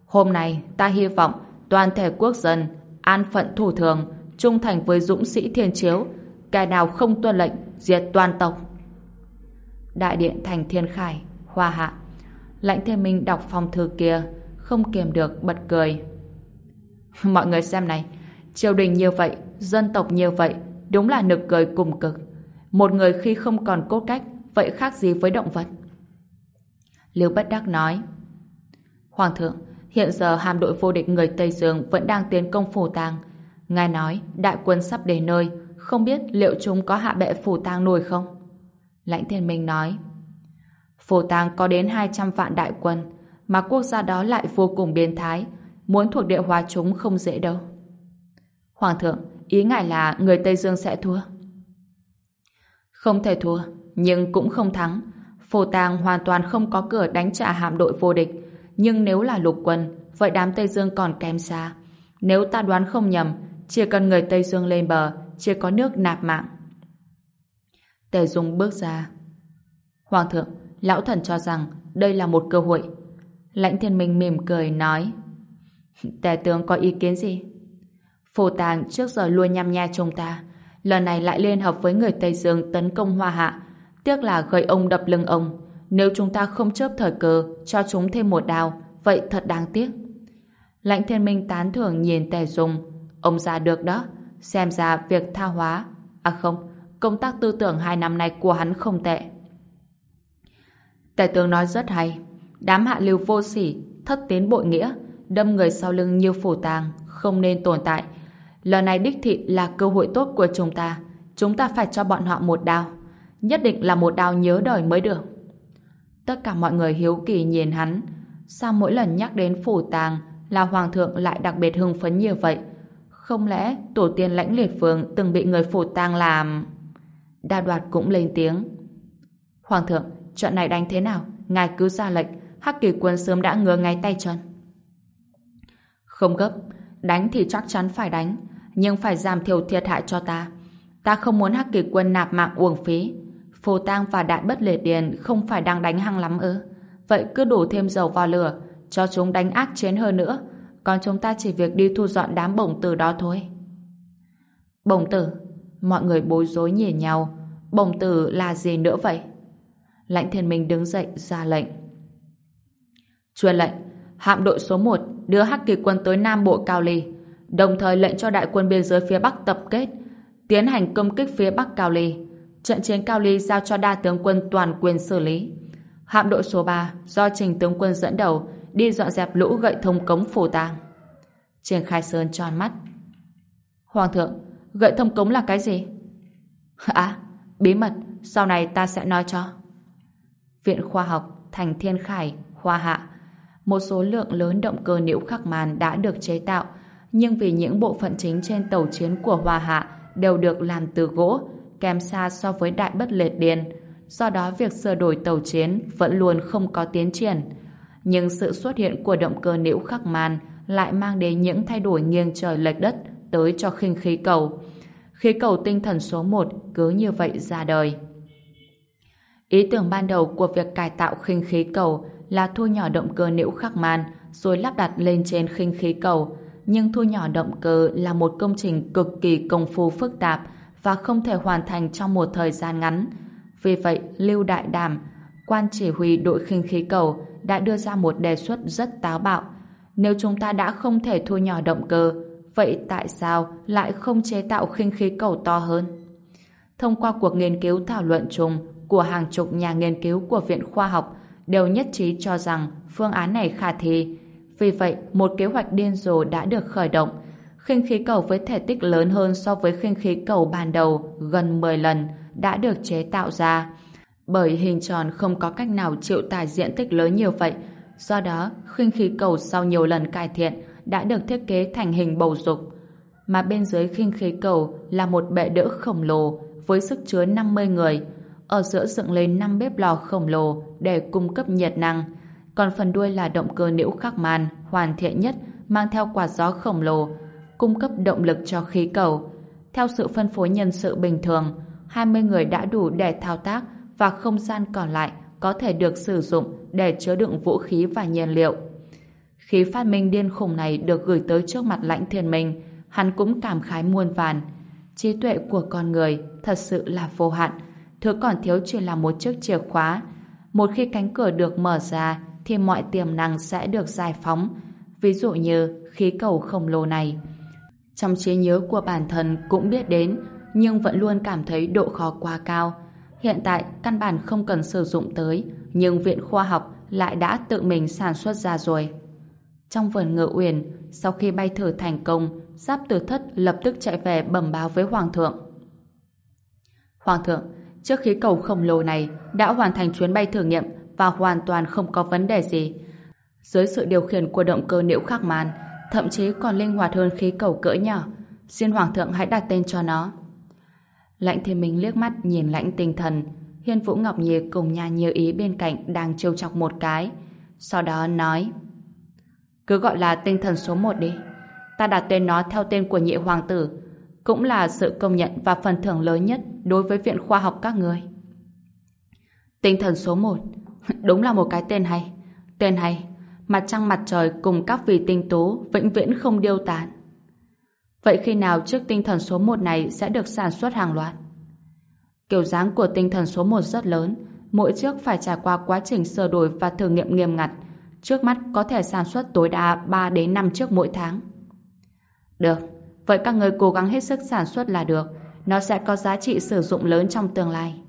Hôm nay ta hy vọng toàn thể quốc dân an phận thủ thường trung thành với dũng sĩ thiên chiếu kẻ nào không tuân lệnh diệt toàn tộc. Đại điện thành thiên khải, hoa hạ. Lãnh thiên minh đọc phong thư kia không kiềm được bật cười. Mọi người xem này, triều đình như vậy, dân tộc như vậy, đúng là nực cười cùng cực. Một người khi không còn cốt cách, vậy khác gì với động vật? lưu Bất Đắc nói Hoàng thượng, hiện giờ hàm đội vô địch người Tây Dương vẫn đang tiến công phủ tàng. Ngài nói đại quân sắp đến nơi, không biết liệu chúng có hạ bệ phủ tang nổi không? Lãnh thiên minh nói Phủ tang có đến 200 vạn đại quân mà quốc gia đó lại vô cùng biến thái muốn thuộc địa hóa chúng không dễ đâu. Hoàng thượng, ý ngài là người Tây Dương sẽ thua? Không thể thua, nhưng cũng không thắng. Phổ Tàng hoàn toàn không có cửa đánh trả hạm đội vô địch. Nhưng nếu là lục quân, vậy đám Tây Dương còn kém xa. Nếu ta đoán không nhầm, chỉ cần người Tây Dương lên bờ, chưa có nước nạp mạng. Tề Dung bước ra. Hoàng thượng, lão thần cho rằng đây là một cơ hội. Lãnh thiên minh mỉm cười nói Tề tướng có ý kiến gì? Phổ Tàng trước giờ luôn nhăm nha chúng ta. Lần này lại liên hợp với người Tây Dương tấn công Hoa Hạ. Tiếc là gây ông đập lưng ông. Nếu chúng ta không chớp thời cơ cho chúng thêm một đao, vậy thật đáng tiếc. Lãnh thiên minh tán thưởng nhìn Tề Dung. Ông già được đó. Xem ra việc tha hóa. À không, công tác tư tưởng hai năm nay của hắn không tệ. Tề tướng nói rất hay. Đám hạ lưu vô sỉ, thất tiến bội nghĩa, đâm người sau lưng như phủ tàng, không nên tồn tại. Lần này đích thị là cơ hội tốt của chúng ta. Chúng ta phải cho bọn họ một đao. Nhất định là một đao nhớ đời mới được. Tất cả mọi người hiếu kỳ nhìn hắn. Sao mỗi lần nhắc đến phủ tàng là hoàng thượng lại đặc biệt hưng phấn như vậy? Không lẽ tổ tiên lãnh liệt vương từng bị người phủ tang làm... Đa đoạt cũng lên tiếng. Hoàng thượng, trận này đánh thế nào? Ngài cứ ra lệnh, Hắc kỳ quân sớm đã ngứa ngay tay chân. Không gấp, đánh thì chắc chắn phải đánh, nhưng phải giảm thiểu thiệt hại cho ta. Ta không muốn Hắc kỳ quân nạp mạng uổng phí. Phù Tang và Đại Bất lệ Điền không phải đang đánh hăng lắm ư? Vậy cứ đổ thêm dầu vào lửa, cho chúng đánh ác chiến hơn nữa, còn chúng ta chỉ việc đi thu dọn đám bổng tử đó thôi. Bổng tử? Mọi người bối rối nhìn nhau. Bổng tử là gì nữa vậy? Lãnh thiên minh đứng dậy ra lệnh. Truyền lệnh, hạm đội số 1 đưa Hắc Kỳ quân tới Nam Bộ Cao Ly, đồng thời lệnh cho đại quân biên giới phía Bắc tập kết, tiến hành công kích phía Bắc Cao Ly. Trận chiến Cao Ly giao cho đa tướng quân toàn quyền xử lý. Hạm đội số 3 do Trình tướng quân dẫn đầu đi dọn dẹp lũ gậy thông cống phổ tang. Trên Khai Sơn tròn mắt. Hoàng thượng, gậy thông cống là cái gì? À, bí mật, sau này ta sẽ nói cho. Viện Khoa học Thành Thiên Khải, Hoa Hạ một số lượng lớn động cơ nhiễu khắc màn đã được chế tạo, nhưng vì những bộ phận chính trên tàu chiến của Hoa Hạ đều được làm từ gỗ, kém xa so với đại bất liệt điền, do đó việc sửa đổi tàu chiến vẫn luôn không có tiến triển. Nhưng sự xuất hiện của động cơ nữ khắc man lại mang đến những thay đổi nghiêng trời lệch đất tới cho khinh khí cầu. Khí cầu tinh thần số 1 cứ như vậy ra đời. Ý tưởng ban đầu của việc cải tạo khinh khí cầu là thu nhỏ động cơ nữ khắc man rồi lắp đặt lên trên khinh khí cầu. Nhưng thu nhỏ động cơ là một công trình cực kỳ công phu phức tạp và không thể hoàn thành trong một thời gian ngắn. Vì vậy, Lưu Đại Đàm, quan chỉ huy đội khinh khí cầu, đã đưa ra một đề xuất rất táo bạo. Nếu chúng ta đã không thể thu nhỏ động cơ, vậy tại sao lại không chế tạo khinh khí cầu to hơn? Thông qua cuộc nghiên cứu thảo luận chung của hàng chục nhà nghiên cứu của Viện Khoa học đều nhất trí cho rằng phương án này khả thi. Vì vậy, một kế hoạch điên rồ đã được khởi động. Khinh khí cầu với thể tích lớn hơn so với khinh khí cầu ban đầu gần 10 lần đã được chế tạo ra. Bởi hình tròn không có cách nào chịu tải diện tích lớn như vậy, do đó khinh khí cầu sau nhiều lần cải thiện đã được thiết kế thành hình bầu dục. Mà bên dưới khinh khí cầu là một bệ đỡ khổng lồ với sức chứa 50 người, ở giữa dựng lên 5 bếp lò khổng lồ để cung cấp nhiệt năng. Còn phần đuôi là động cơ nữ khắc man hoàn thiện nhất mang theo quạt gió khổng lồ cung cấp động lực cho khí cầu. Theo sự phân phối nhân sự bình thường, 20 người đã đủ để thao tác và không gian còn lại có thể được sử dụng để chứa đựng vũ khí và nhiên liệu. Khí phát minh điên khủng này được gửi tới trước mặt lãnh thiên minh, hắn cũng cảm khái muôn vàn. Trí tuệ của con người thật sự là vô hạn, thứ còn thiếu chỉ là một chiếc chìa khóa. Một khi cánh cửa được mở ra thì mọi tiềm năng sẽ được giải phóng, ví dụ như khí cầu khổng lồ này. Trong trí nhớ của bản thân cũng biết đến, nhưng vẫn luôn cảm thấy độ khó quá cao hiện tại căn bản không cần sử dụng tới, nhưng viện khoa học lại đã tự mình sản xuất ra rồi. Trong vườn ngự uyển, sau khi bay thử thành công, Giáp Tử Thất lập tức chạy về bẩm báo với Hoàng thượng. Hoàng thượng, trước khí cầu khổng lồ này đã hoàn thành chuyến bay thử nghiệm và hoàn toàn không có vấn đề gì. Dưới sự điều khiển của động cơ nhiễu khắc màn, thậm chí còn linh hoạt hơn khí cầu cỡ nhỏ. Xin Hoàng thượng hãy đặt tên cho nó. Lãnh thiên minh liếc mắt nhìn lãnh tinh thần. Hiên Vũ Ngọc Nhi cùng nhà như ý bên cạnh đang trêu chọc một cái. Sau đó nói, Cứ gọi là tinh thần số một đi. Ta đặt tên nó theo tên của nhị hoàng tử. Cũng là sự công nhận và phần thưởng lớn nhất đối với viện khoa học các người. Tinh thần số một, Đúng là một cái tên hay. Tên hay. Mặt trăng mặt trời cùng các vị tinh tú vĩnh viễn không điêu tàn. Vậy khi nào chiếc tinh thần số 1 này sẽ được sản xuất hàng loạt? Kiểu dáng của tinh thần số 1 rất lớn, mỗi chiếc phải trải qua quá trình sửa đổi và thử nghiệm nghiêm ngặt. Trước mắt có thể sản xuất tối đa 3 đến 5 chiếc mỗi tháng. Được, vậy các người cố gắng hết sức sản xuất là được. Nó sẽ có giá trị sử dụng lớn trong tương lai.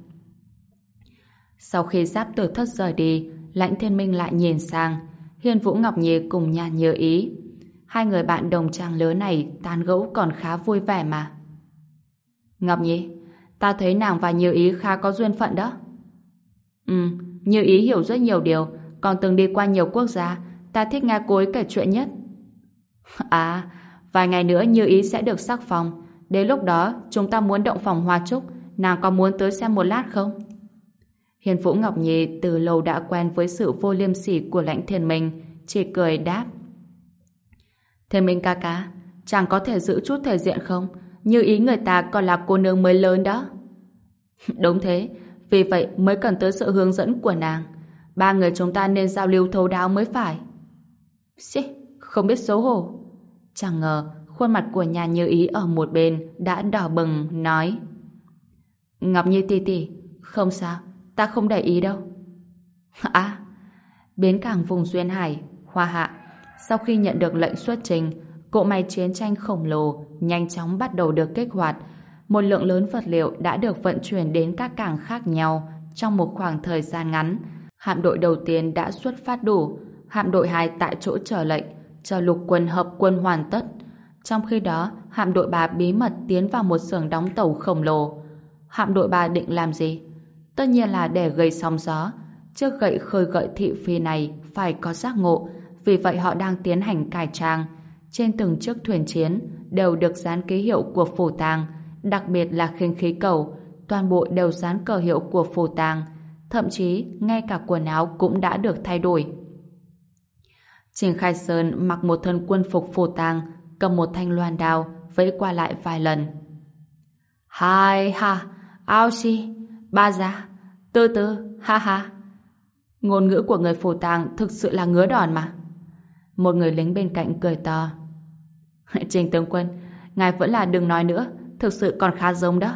Sau khi giáp tử thất rời đi, lãnh thiên minh lại nhìn sang. Hiên Vũ Ngọc Nhi cùng nhà nhớ ý. Hai người bạn đồng trang lứa này tán gẫu còn khá vui vẻ mà. Ngọc Nhi, ta thấy nàng và Như Ý khá có duyên phận đó. Ừ, Như Ý hiểu rất nhiều điều, còn từng đi qua nhiều quốc gia, ta thích nghe cô ấy kể chuyện nhất. À, vài ngày nữa Như Ý sẽ được sắc phòng. Đến lúc đó, chúng ta muốn động phòng hoa trúc, nàng có muốn tới xem một lát không? Hiền Vũ Ngọc Nhi từ lâu đã quen với sự vô liêm sỉ của lãnh thiền mình, chỉ cười đáp. Thế Minh ca ca, chàng có thể giữ chút thể diện không? Như ý người ta còn là cô nương mới lớn đó. Đúng thế, vì vậy mới cần tới sự hướng dẫn của nàng. Ba người chúng ta nên giao lưu thấu đáo mới phải. Xí, không biết xấu hổ. Chẳng ngờ, khuôn mặt của nhà như ý ở một bên đã đỏ bừng, nói. Ngọc Nhi tỷ tỷ, không sao, ta không để ý đâu. À, bến cảng vùng Duyên Hải, Hoa Hạ, sau khi nhận được lệnh xuất trình, cỗ máy chiến tranh khổng lồ nhanh chóng bắt đầu được kích hoạt. Một lượng lớn vật liệu đã được vận chuyển đến các cảng khác nhau trong một khoảng thời gian ngắn. Hạm đội đầu tiên đã xuất phát đủ, hạm đội 2 tại chỗ chờ lệnh, chờ lục quân hợp quân hoàn tất. Trong khi đó, hạm đội 3 bí mật tiến vào một xưởng đóng tàu khổng lồ. Hạm đội 3 định làm gì? Tất nhiên là để gây sóng gió. Trước gậy khơi gợi thị phi này phải có giác ngộ, vì vậy họ đang tiến hành cải trang. Trên từng chiếc thuyền chiến đều được dán ký hiệu của phủ tàng, đặc biệt là khinh khí cầu, toàn bộ đều dán cờ hiệu của phủ tàng, thậm chí ngay cả quần áo cũng đã được thay đổi. Trình Khai Sơn mặc một thân quân phục phủ tàng, cầm một thanh loan đao, vẫy qua lại vài lần. Hai ha, ao si, ba ra tư tư, ha ha. Ngôn ngữ của người phủ tàng thực sự là ngứa đòn mà. Một người lính bên cạnh cười to. Trình tướng quân, ngài vẫn là đừng nói nữa, thực sự còn khá giống đó.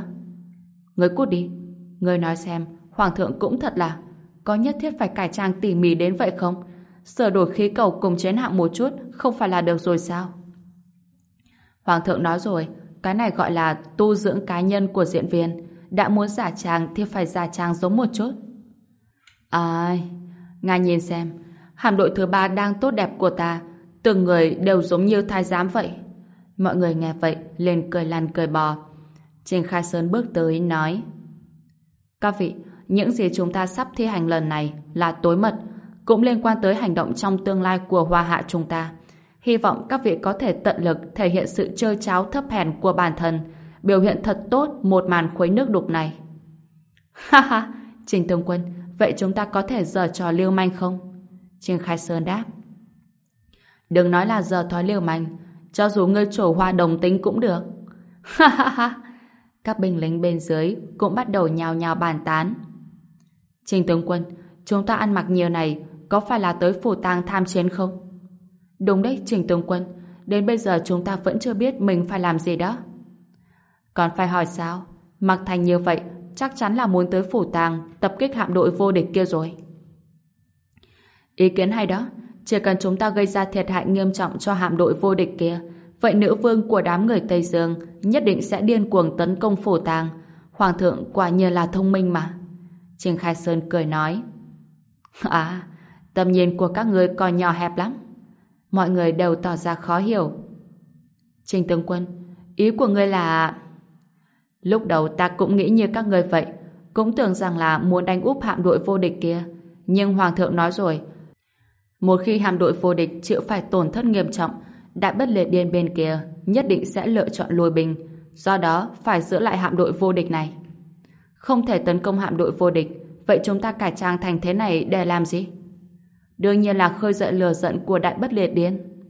Người cút đi. Người nói xem, hoàng thượng cũng thật là có nhất thiết phải cải trang tỉ mỉ đến vậy không? Sửa đổi khí cầu cùng chế hạng một chút không phải là được rồi sao? Hoàng thượng nói rồi, cái này gọi là tu dưỡng cá nhân của diễn viên. Đã muốn giả trang thì phải giả trang giống một chút. Ai... Ngài nhìn xem, hạm đội thứ ba đang tốt đẹp của ta, từng người đều giống như thái giám vậy. Mọi người nghe vậy, lên cười lăn cười bò. Trình Khai Sơn bước tới, nói Các vị, những gì chúng ta sắp thi hành lần này là tối mật, cũng liên quan tới hành động trong tương lai của Hoa Hạ chúng ta. Hy vọng các vị có thể tận lực thể hiện sự chơi cháo thấp hèn của bản thân, biểu hiện thật tốt một màn khuấy nước đục này. Ha ha, Trình Tướng Quân, vậy chúng ta có thể giở trò lưu manh không? Trình Khai Sơn đáp. Đừng nói là giờ thói liều manh, cho dù ngươi trổ hoa đồng tính cũng được. Ha ha ha! Các binh lính bên dưới cũng bắt đầu nhào nhào bàn tán. Trình tướng quân, chúng ta ăn mặc nhiều này có phải là tới phủ tang tham chiến không? Đúng đấy, Trình tướng quân. Đến bây giờ chúng ta vẫn chưa biết mình phải làm gì đó. Còn phải hỏi sao? Mặc thành như vậy, chắc chắn là muốn tới phủ tàng tập kích hạm đội vô địch kia rồi. Ý kiến hay đó, chỉ cần chúng ta gây ra thiệt hại nghiêm trọng cho hạm đội vô địch kia, vậy nữ vương của đám người Tây Dương nhất định sẽ điên cuồng tấn công phổ tàng. Hoàng thượng quả nhiên là thông minh mà. Trình Khai Sơn cười nói. À, tầm nhìn của các người còn nhỏ hẹp lắm. Mọi người đều tỏ ra khó hiểu. Trình tướng quân, ý của ngươi là... Lúc đầu ta cũng nghĩ như các người vậy, cũng tưởng rằng là muốn đánh úp hạm đội vô địch kia. Nhưng Hoàng thượng nói rồi, một khi hạm đội vô địch chịu phải tổn thất nghiêm trọng, đại bất liệt điên bên kia nhất định sẽ lựa chọn lùi binh, do đó phải giữ lại hạm đội vô địch này. Không thể tấn công hạm đội vô địch, vậy chúng ta cải trang thành thế này để làm gì? Đương nhiên là khơi dậy lửa giận của đại bất liệt điên.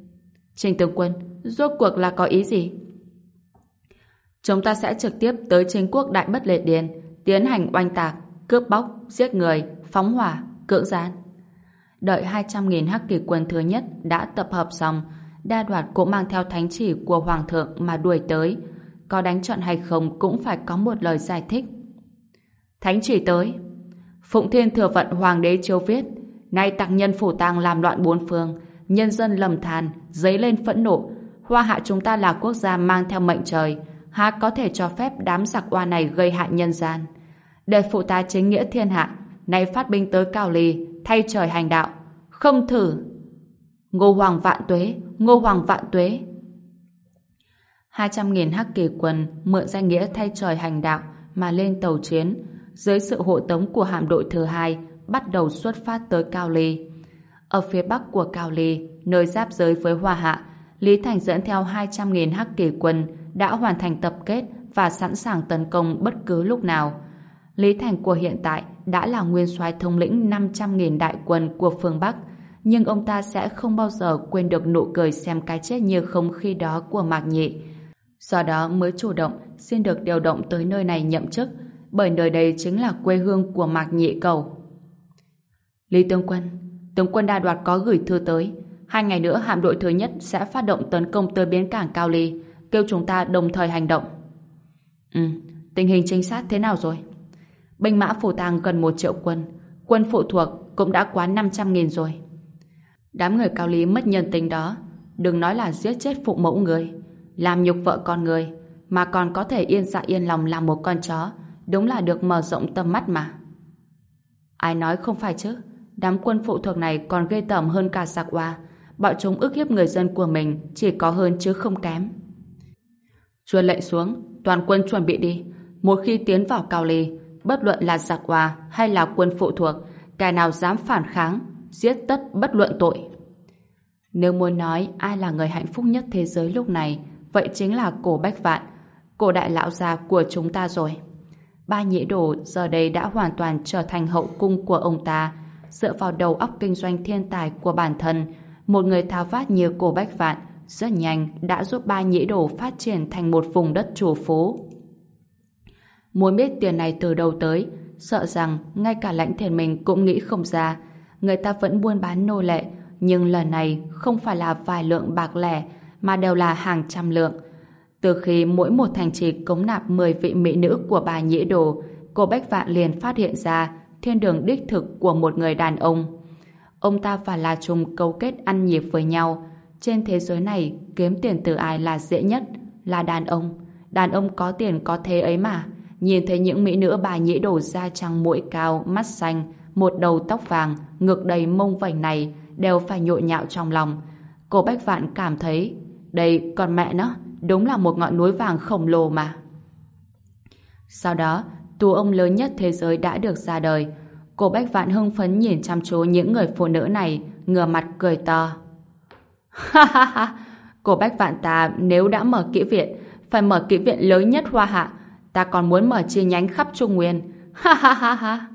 Trình tướng quân, rốt cuộc là có ý gì? Chúng ta sẽ trực tiếp tới chính quốc đại bất liệt điên, tiến hành oanh tạc, cướp bóc, giết người, phóng hỏa, cưỡng gian. Đợi 200.000 hắc kỳ quân thứ nhất đã tập hợp xong, đa đoạt cũng mang theo thánh chỉ của Hoàng thượng mà đuổi tới. Có đánh trận hay không cũng phải có một lời giải thích. Thánh chỉ tới. Phụng Thiên thừa vận Hoàng đế chiếu viết Nay tặc nhân phủ tang làm loạn bốn phương nhân dân lầm than, dấy lên phẫn nộ. Hoa hạ chúng ta là quốc gia mang theo mệnh trời, há có thể cho phép đám giặc oa này gây hại nhân gian. Để phụ tá chính nghĩa thiên hạ, nay phát binh tới Cao Ly, thay trời hành đạo. Không thử. Ngô Hoàng vạn tuế, Ngô Hoàng vạn tuế. 200.000 hắc kỳ quân mượn danh nghĩa thay trời hành đạo mà lên tàu chiến, dưới sự hộ tống của hạm đội thứ hai bắt đầu xuất phát tới Cao Ly. Ở phía bắc của Cao Ly, nơi giáp giới với Hoa Hạ, Lý Thành dẫn theo 200.000 hắc kỳ quân đã hoàn thành tập kết và sẵn sàng tấn công bất cứ lúc nào. Lý Thành của hiện tại đã là nguyên soái thống lĩnh 500.000 đại quân của phương Bắc, nhưng ông ta sẽ không bao giờ quên được nụ cười xem cái chết như không khi đó của Mạc Nhị. Do đó mới chủ động xin được điều động tới nơi này nhậm chức, bởi nơi đây chính là quê hương của Mạc Nhị cầu. Lý Tướng Quân, tướng quân đa đoạt có gửi thư tới. Hai ngày nữa hạm đội thứ nhất sẽ phát động tấn công tới bến cảng Cao Ly, kêu chúng ta đồng thời hành động. Ừ, tình hình chính xác thế nào rồi? Binh mã phủ tàng gần một triệu quân, quân phụ thuộc cũng đã quá 500.000 rồi. Đám người Cao lý mất nhân tính đó, đừng nói là giết chết phụ mẫu người, làm nhục vợ con người, mà còn có thể yên dạ yên lòng làm một con chó, đúng là được mở rộng tầm mắt mà. Ai nói không phải chứ? đám quân phụ thuộc này còn ghê tởm hơn cả giặc oa. Bọn chúng ức hiếp người dân của mình chỉ có hơn chứ không kém. Chúa lệnh xuống, toàn quân chuẩn bị đi. Một khi tiến vào Cao Ly, bất luận là giặc hòa hay là quân phụ thuộc, kẻ nào dám phản kháng, giết tất bất luận tội. Nếu muốn nói ai là người hạnh phúc nhất thế giới lúc này, vậy chính là cổ Bách Vạn, cổ đại lão già của chúng ta rồi. Ba nhĩ đồ giờ đây đã hoàn toàn trở thành hậu cung của ông ta, dựa vào đầu óc kinh doanh thiên tài của bản thân, một người thao vát như cổ Bách Vạn rất nhanh đã giúp ba nhĩ đồ phát triển thành một vùng đất chủ phú. Muốn biết tiền này từ đâu tới, sợ rằng ngay cả lãnh thiền mình cũng nghĩ không ra. Người ta vẫn buôn bán nô lệ, nhưng lần này không phải là vài lượng bạc lẻ, mà đều là hàng trăm lượng. Từ khi mỗi một thành trì cống nạp 10 vị mỹ nữ của bà nhĩ đồ, cô Bách Vạn liền phát hiện ra thiên đường đích thực của một người đàn ông. Ông ta và La Trung cấu kết ăn nhịp với nhau. Trên thế giới này, kiếm tiền từ ai là dễ nhất? Là đàn ông. Đàn ông có tiền có thế ấy mà. Nhìn thấy những mỹ nữ bà nhĩ đổ da trăng mũi cao, mắt xanh, một đầu tóc vàng, ngực đầy mông vảnh này đều phải nhộn nhạo trong lòng. Cô Bách Vạn cảm thấy đây còn mẹ nó, đúng là một ngọn núi vàng khổng lồ mà. Sau đó, tù ông lớn nhất thế giới đã được ra đời. Cô Bách Vạn hưng phấn nhìn chăm chú những người phụ nữ này, ngửa mặt cười to. Ha ha ha! Cô Bách Vạn ta nếu đã mở kỹ viện, phải mở kỹ viện lớn nhất Hoa Hạ. Ta còn muốn mở chi nhánh khắp Trung Nguyên. Ha ha ha ha!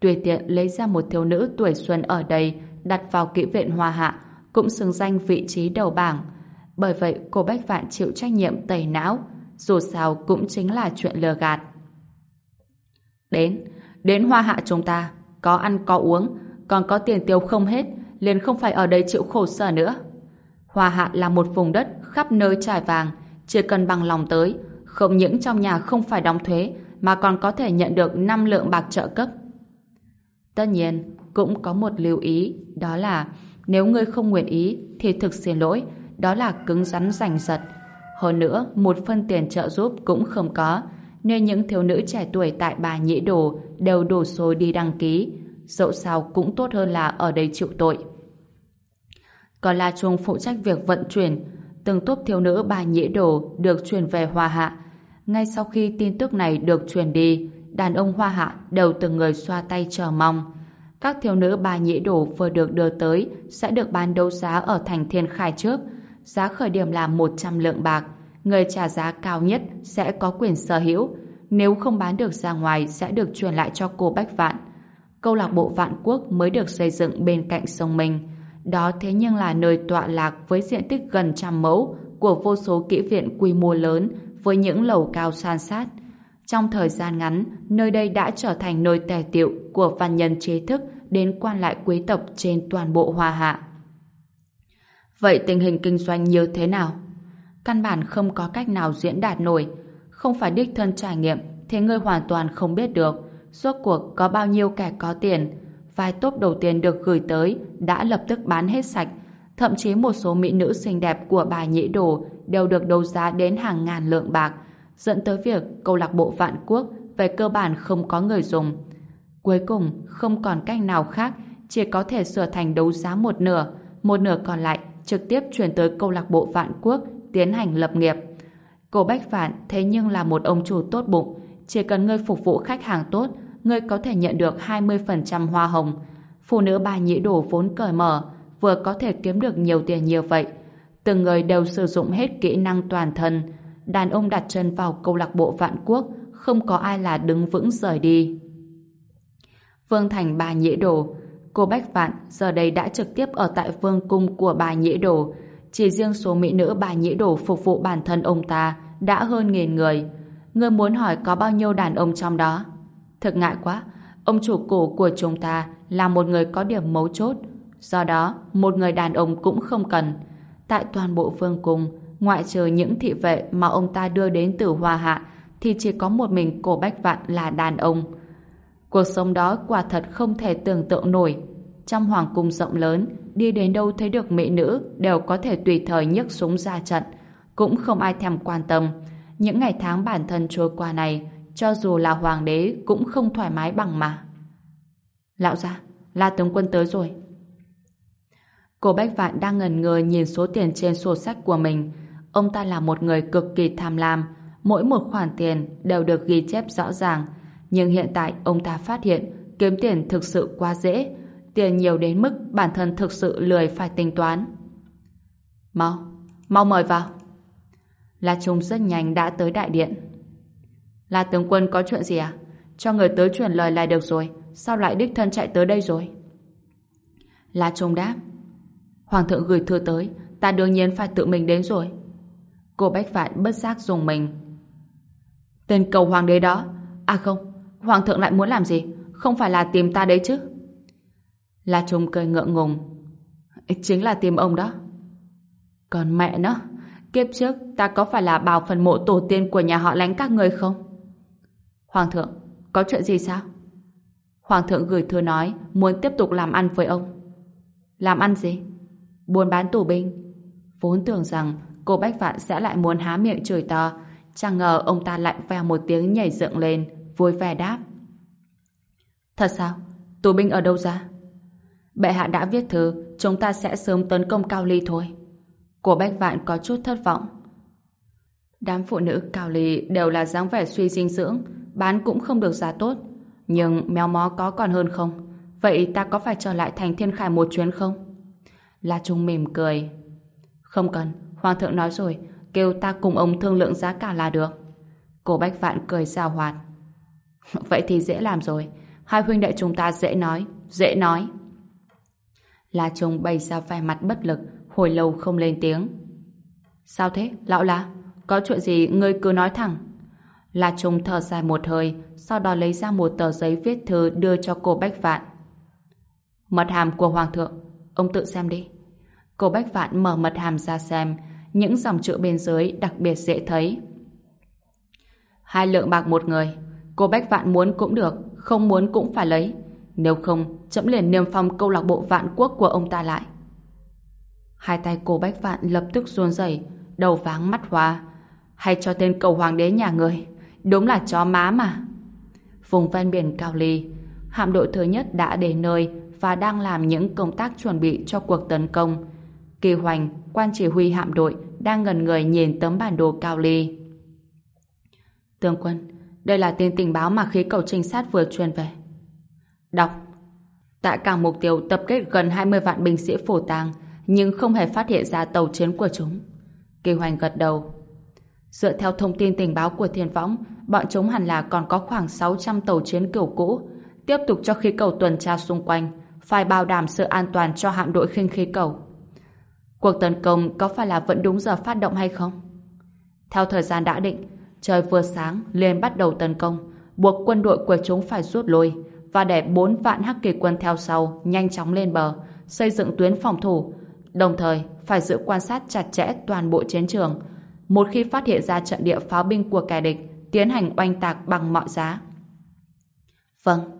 Tùy tiện lấy ra một thiếu nữ tuổi xuân ở đây, đặt vào kỹ viện Hoa Hạ, cũng xứng danh vị trí đầu bảng. Bởi vậy cô Bách Vạn chịu trách nhiệm tẩy não, dù sao cũng chính là chuyện lừa gạt. Đến, đến hoa hạ chúng ta, có ăn có uống, còn có tiền tiêu không hết, liền không phải ở đây chịu khổ sở nữa. Hoa hạ là một vùng đất khắp nơi trải vàng, chỉ cần bằng lòng tới, không những trong nhà không phải đóng thuế, mà còn có thể nhận được 5 lượng bạc trợ cấp. Tất nhiên, cũng có một lưu ý, đó là nếu ngươi không nguyện ý thì thực xin lỗi, đó là cứng rắn giành giật. Hơn nữa, một phân tiền trợ giúp cũng không có, nên những thiếu nữ trẻ tuổi tại bà Nhĩ Đồ đều đổ số đi đăng ký. Dẫu sao cũng tốt hơn là ở đây chịu tội. Còn La Trung phụ trách việc vận chuyển, từng tốp thiếu nữ bà nhĩ đồ được chuyển về hòa Hạ. Ngay sau khi tin tức này được truyền đi, đàn ông Hoa Hạ đều từng người xoa tay chờ mong. Các thiếu nữ bà nhĩ đổ vừa được đưa tới sẽ được bán đấu giá ở thành thiên khai trước. Giá khởi điểm là 100 lượng bạc. Người trả giá cao nhất sẽ có quyền sở hữu. Nếu không bán được ra ngoài sẽ được truyền lại cho cô Bách Vạn. Câu lạc bộ Vạn Quốc mới được xây dựng bên cạnh sông Minh. Đó thế nhưng là nơi tọa lạc với diện tích gần trăm mẫu của vô số kỹ viện quy mô lớn với những lầu cao san sát. Trong thời gian ngắn, nơi đây đã trở thành nơi tài tiệu của văn nhân trí thức đến quan lại quý tộc trên toàn bộ Hoa Hạ. Vậy tình hình kinh doanh như thế nào? Căn bản không có cách nào diễn đạt nổi. Không phải đích thân trải nghiệm thì ngươi hoàn toàn không biết được rốt cuộc có bao nhiêu kẻ có tiền. Vài tốp đầu tiên được gửi tới đã lập tức bán hết sạch. Thậm chí một số mỹ nữ xinh đẹp của bà nhĩ đồ đều được đấu giá đến hàng ngàn lượng bạc dẫn tới việc câu lạc bộ vạn quốc về cơ bản không có người dùng. Cuối cùng, không còn cách nào khác, chỉ có thể sửa thành đấu giá một nửa, một nửa còn lại trực tiếp chuyển tới câu lạc bộ vạn quốc tiến hành lập nghiệp. Cô Bách Vạn thế nhưng là một ông chủ tốt bụng, chỉ cần ngươi phục vụ khách hàng tốt, ngươi có thể nhận được 20% hoa hồng. Phụ nữ bà nhĩ đồ vốn cởi mở, vừa có thể kiếm được nhiều tiền như vậy. Từng người đều sử dụng hết kỹ năng toàn thân, đàn ông đặt chân vào câu lạc bộ vạn quốc, không có ai là đứng vững rời đi. Vương Thành bà Nhĩ Đồ Cô Bách Vạn giờ đây đã trực tiếp ở tại vương cung của bà Nhĩ Đồ. Chỉ riêng số mỹ nữ bà Nhĩ Đồ phục vụ bản thân ông ta đã hơn nghìn người. Ngươi muốn hỏi có bao nhiêu đàn ông trong đó? Thực ngại quá, ông chủ cổ của chúng ta là một người có điểm mấu chốt. Do đó, một người đàn ông cũng không cần. Tại toàn bộ vương cung, ngoại trừ những thị vệ mà ông ta đưa đến từ Hoa Hạ, thì chỉ có một mình cổ Bách Vạn là đàn ông. Cuộc sống đó quả thật không thể tưởng tượng nổi. Trong hoàng cung rộng lớn, đi đến đâu thấy được mỹ nữ đều có thể tùy thời nhấc súng ra trận. Cũng không ai thèm quan tâm. Những ngày tháng bản thân trôi qua này, cho dù là hoàng đế cũng không thoải mái bằng mà. Lão gia, La tướng quân tới rồi. Cô Bách Vạn đang ngần ngơ nhìn số tiền trên sổ sách của mình. Ông ta là một người cực kỳ tham lam. Mỗi một khoản tiền đều được ghi chép rõ ràng. Nhưng hiện tại ông ta phát hiện kiếm tiền thực sự quá dễ. Tiền nhiều đến mức bản thân thực sự lười phải tính toán. Mau, mau mời vào. La Trung rất nhanh đã tới đại điện. La tướng quân có chuyện gì à? Cho người tới chuyển lời lại được rồi. Sao lại đích thân chạy tới đây rồi? La Trung đáp. Hoàng thượng gửi thư tới. Ta đương nhiên phải tự mình đến rồi. Cô Bách Vạn bất giác dùng mình. Tên cầu hoàng đế đó. À không, Hoàng thượng lại muốn làm gì? Không phải là tìm ta đấy chứ? La Trung cười ngượng ngùng. Chính là tìm ông đó. Còn mẹ nó, kiếp trước ta có phải là bào phần mộ tổ tiên của nhà họ lánh các người không? Hoàng thượng, có chuyện gì sao? Hoàng thượng gửi thư nói muốn tiếp tục làm ăn với ông. Làm ăn gì? Buôn bán tù binh. Vốn tưởng rằng cô Bách Vạn sẽ lại muốn há miệng chửi to, chẳng ngờ ông ta lại vèo một tiếng nhảy dựng lên, vui vẻ đáp. Thật sao? Tù binh ở đâu ra? Bệ hạ đã viết thư, chúng ta sẽ sớm tấn công Cao Ly thôi. Cô Bách Vạn có chút thất vọng. Đám phụ nữ Cao Ly đều là dáng vẻ suy dinh dưỡng, bán cũng không được giá tốt. Nhưng mèo mó có còn hơn không? Vậy ta có phải trở lại thành thiên khải một chuyến không? La Trung mỉm cười. Không cần, Hoàng thượng nói rồi, kêu ta cùng ông thương lượng giá cả là được. Cô Bách Vạn cười rào hoạt. Vậy thì dễ làm rồi. Hai huynh đệ chúng ta dễ nói, dễ nói. La Trung bày ra vẻ mặt bất lực, hồi lâu không lên tiếng. Sao thế, lão la? Có chuyện gì ngươi cứ nói thẳng. La Trung thở dài một hơi, sau đó lấy ra một tờ giấy viết thư đưa cho cô Bách Vạn. Mật hàm của Hoàng thượng, ông tự xem đi. Cô Bách Vạn mở mật hàm ra xem, những dòng chữ bên dưới đặc biệt dễ thấy. Hai lượng bạc một người, Cô Bách Vạn muốn cũng được, không muốn cũng phải lấy. Nếu không, chấm liền niêm phong câu lạc bộ vạn quốc của ông ta lại. Hai tay cô Bách Vạn lập tức run rẩy, đầu váng mắt hoa. Hay cho tên cầu hoàng đế nhà người. Đúng là chó má mà. vùng ven biển Cao Ly. Hạm đội thứ nhất đã đến nơi và đang làm những công tác chuẩn bị cho cuộc tấn công. Kỳ Hoành, quan chỉ huy hạm đội, đang ngần người nhìn tấm bản đồ Cao Ly. Tướng quân, đây là tin tình báo mà khí cầu trinh sát vừa truyền về. Đọc Tại cảng mục tiêu tập kết gần 20 vạn binh sĩ phổ tàng nhưng không hề phát hiện ra tàu chiến của chúng. Kỳ Hoành gật đầu. Dựa theo thông tin tình báo của thiên võng, bọn chúng hẳn là còn có khoảng 600 tàu chiến kiểu cũ. Tiếp tục cho khí cầu tuần tra xung quanh, phải bảo đảm sự an toàn cho hạm đội khinh khí cầu. Cuộc tấn công có phải là vẫn đúng giờ phát động hay không? Theo thời gian đã định, trời vừa sáng liền bắt đầu tấn công, buộc quân đội của chúng phải rút lui và để 4 vạn hắc kỳ quân theo sau nhanh chóng lên bờ, xây dựng tuyến phòng thủ, đồng thời phải giữ quan sát chặt chẽ toàn bộ chiến trường. Một khi phát hiện ra trận địa pháo binh của kẻ địch, tiến hành oanh tạc bằng mọi giá. Vâng.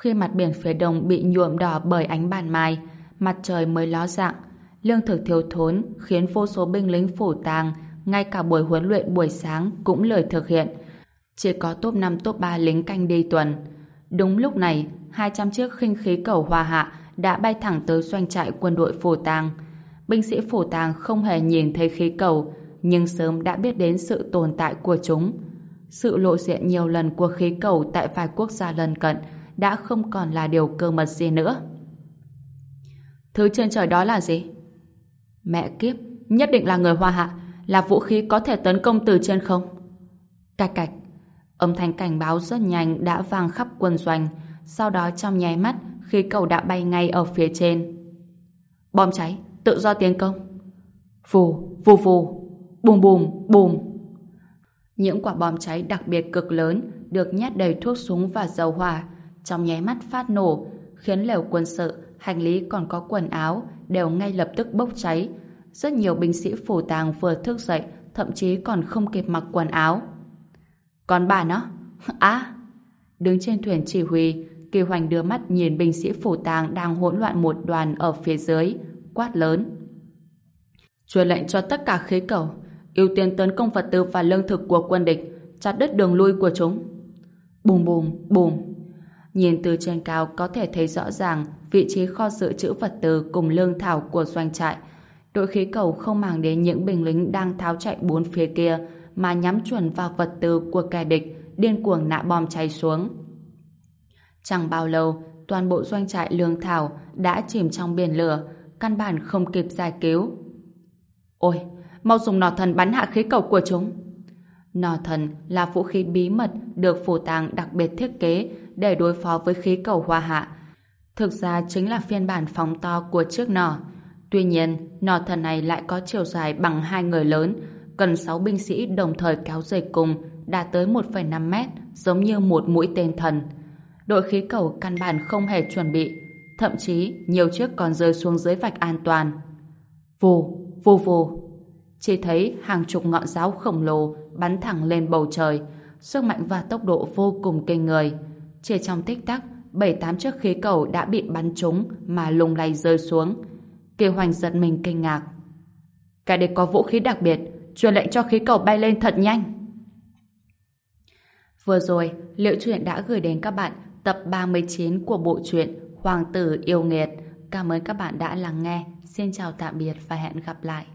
Khi mặt biển phía đông bị nhuộm đỏ bởi ánh bàn mai, mặt trời mới ló dạng, lương thực thiếu thốn khiến vô số binh lính phủ tàng, ngay cả buổi huấn luyện buổi sáng cũng lười thực hiện. Chỉ có top 5 top 3 lính canh đi tuần. Đúng lúc này, 200 chiếc khinh khí cầu hòa hạ đã bay thẳng tới doanh trại quân đội phủ tàng. Binh sĩ phủ tàng không hề nhìn thấy khí cầu, nhưng sớm đã biết đến sự tồn tại của chúng. Sự lộ diện nhiều lần của khí cầu tại vài quốc gia lân cận đã không còn là điều cơ mật gì nữa. Thứ trên trời đó là gì? Mẹ kiếp, nhất định là người Hoa Hạ, là vũ khí có thể tấn công từ trên không? Cạch cạch, âm thanh cảnh báo rất nhanh đã vang khắp quân doanh, sau đó trong nháy mắt, khi cầu đã bay ngay ở phía trên. Bom cháy, tự do tiến công. Vù, vù vù, bùm bùm, bùm. Những quả bom cháy đặc biệt cực lớn được nhét đầy thuốc súng và dầu hỏa, trong nháy mắt phát nổ, khiến lều quân sự, hành lý còn có quần áo đều ngay lập tức bốc cháy. Rất nhiều binh sĩ phủ tàng vừa thức dậy, thậm chí còn không kịp mặc quần áo. Còn bà nó? Á! đứng trên thuyền chỉ huy, Kỳ Hoành đưa mắt nhìn binh sĩ phủ tàng đang hỗn loạn một đoàn ở phía dưới, quát lớn. Truyền lệnh cho tất cả khí cầu, ưu tiên tấn công vật tư và lương thực của quân địch, chặt đứt đường lui của chúng. Bùm bùm, bùm. Nhìn từ trên cao có thể thấy rõ ràng vị trí kho dự trữ vật tư cùng lương thảo của doanh trại. Đội khí cầu không màng đến những binh lính đang tháo chạy bốn phía kia mà nhắm chuẩn vào vật tư của kẻ địch điên cuồng nã bom cháy xuống. Chẳng bao lâu, toàn bộ doanh trại lương thảo đã chìm trong biển lửa, căn bản không kịp giải cứu. Ôi, mau dùng nỏ thần bắn hạ khí cầu của chúng. Nỏ thần là vũ khí bí mật được phủ tàng đặc biệt thiết kế để đối phó với khí cầu hoa hạ. Thực ra chính là phiên bản phóng to của chiếc nỏ. Tuy nhiên, nỏ thần này lại có chiều dài bằng hai người lớn, cần 6 binh sĩ đồng thời kéo dây cùng đạt tới 1,5 mét, giống như một mũi tên thần. Đội khí cầu căn bản không hề chuẩn bị, thậm chí nhiều chiếc còn rơi xuống dưới vạch an toàn. Vù, vù vù. Chỉ thấy hàng chục ngọn giáo khổng lồ bắn thẳng lên bầu trời, sức mạnh và tốc độ vô cùng kinh người. Chỉ trong tích tắc, bảy tám chiếc khí cầu đã bị bắn trúng mà lung lay rơi xuống. Kỳ hoành giật mình kinh ngạc. Cái địch có vũ khí đặc biệt, truyền lệnh cho khí cầu bay lên thật nhanh. Vừa rồi, Liệu Truyện đã gửi đến các bạn tập 39 của bộ truyện Hoàng tử yêu nghiệt. Cảm ơn các bạn đã lắng nghe. Xin chào tạm biệt và hẹn gặp lại.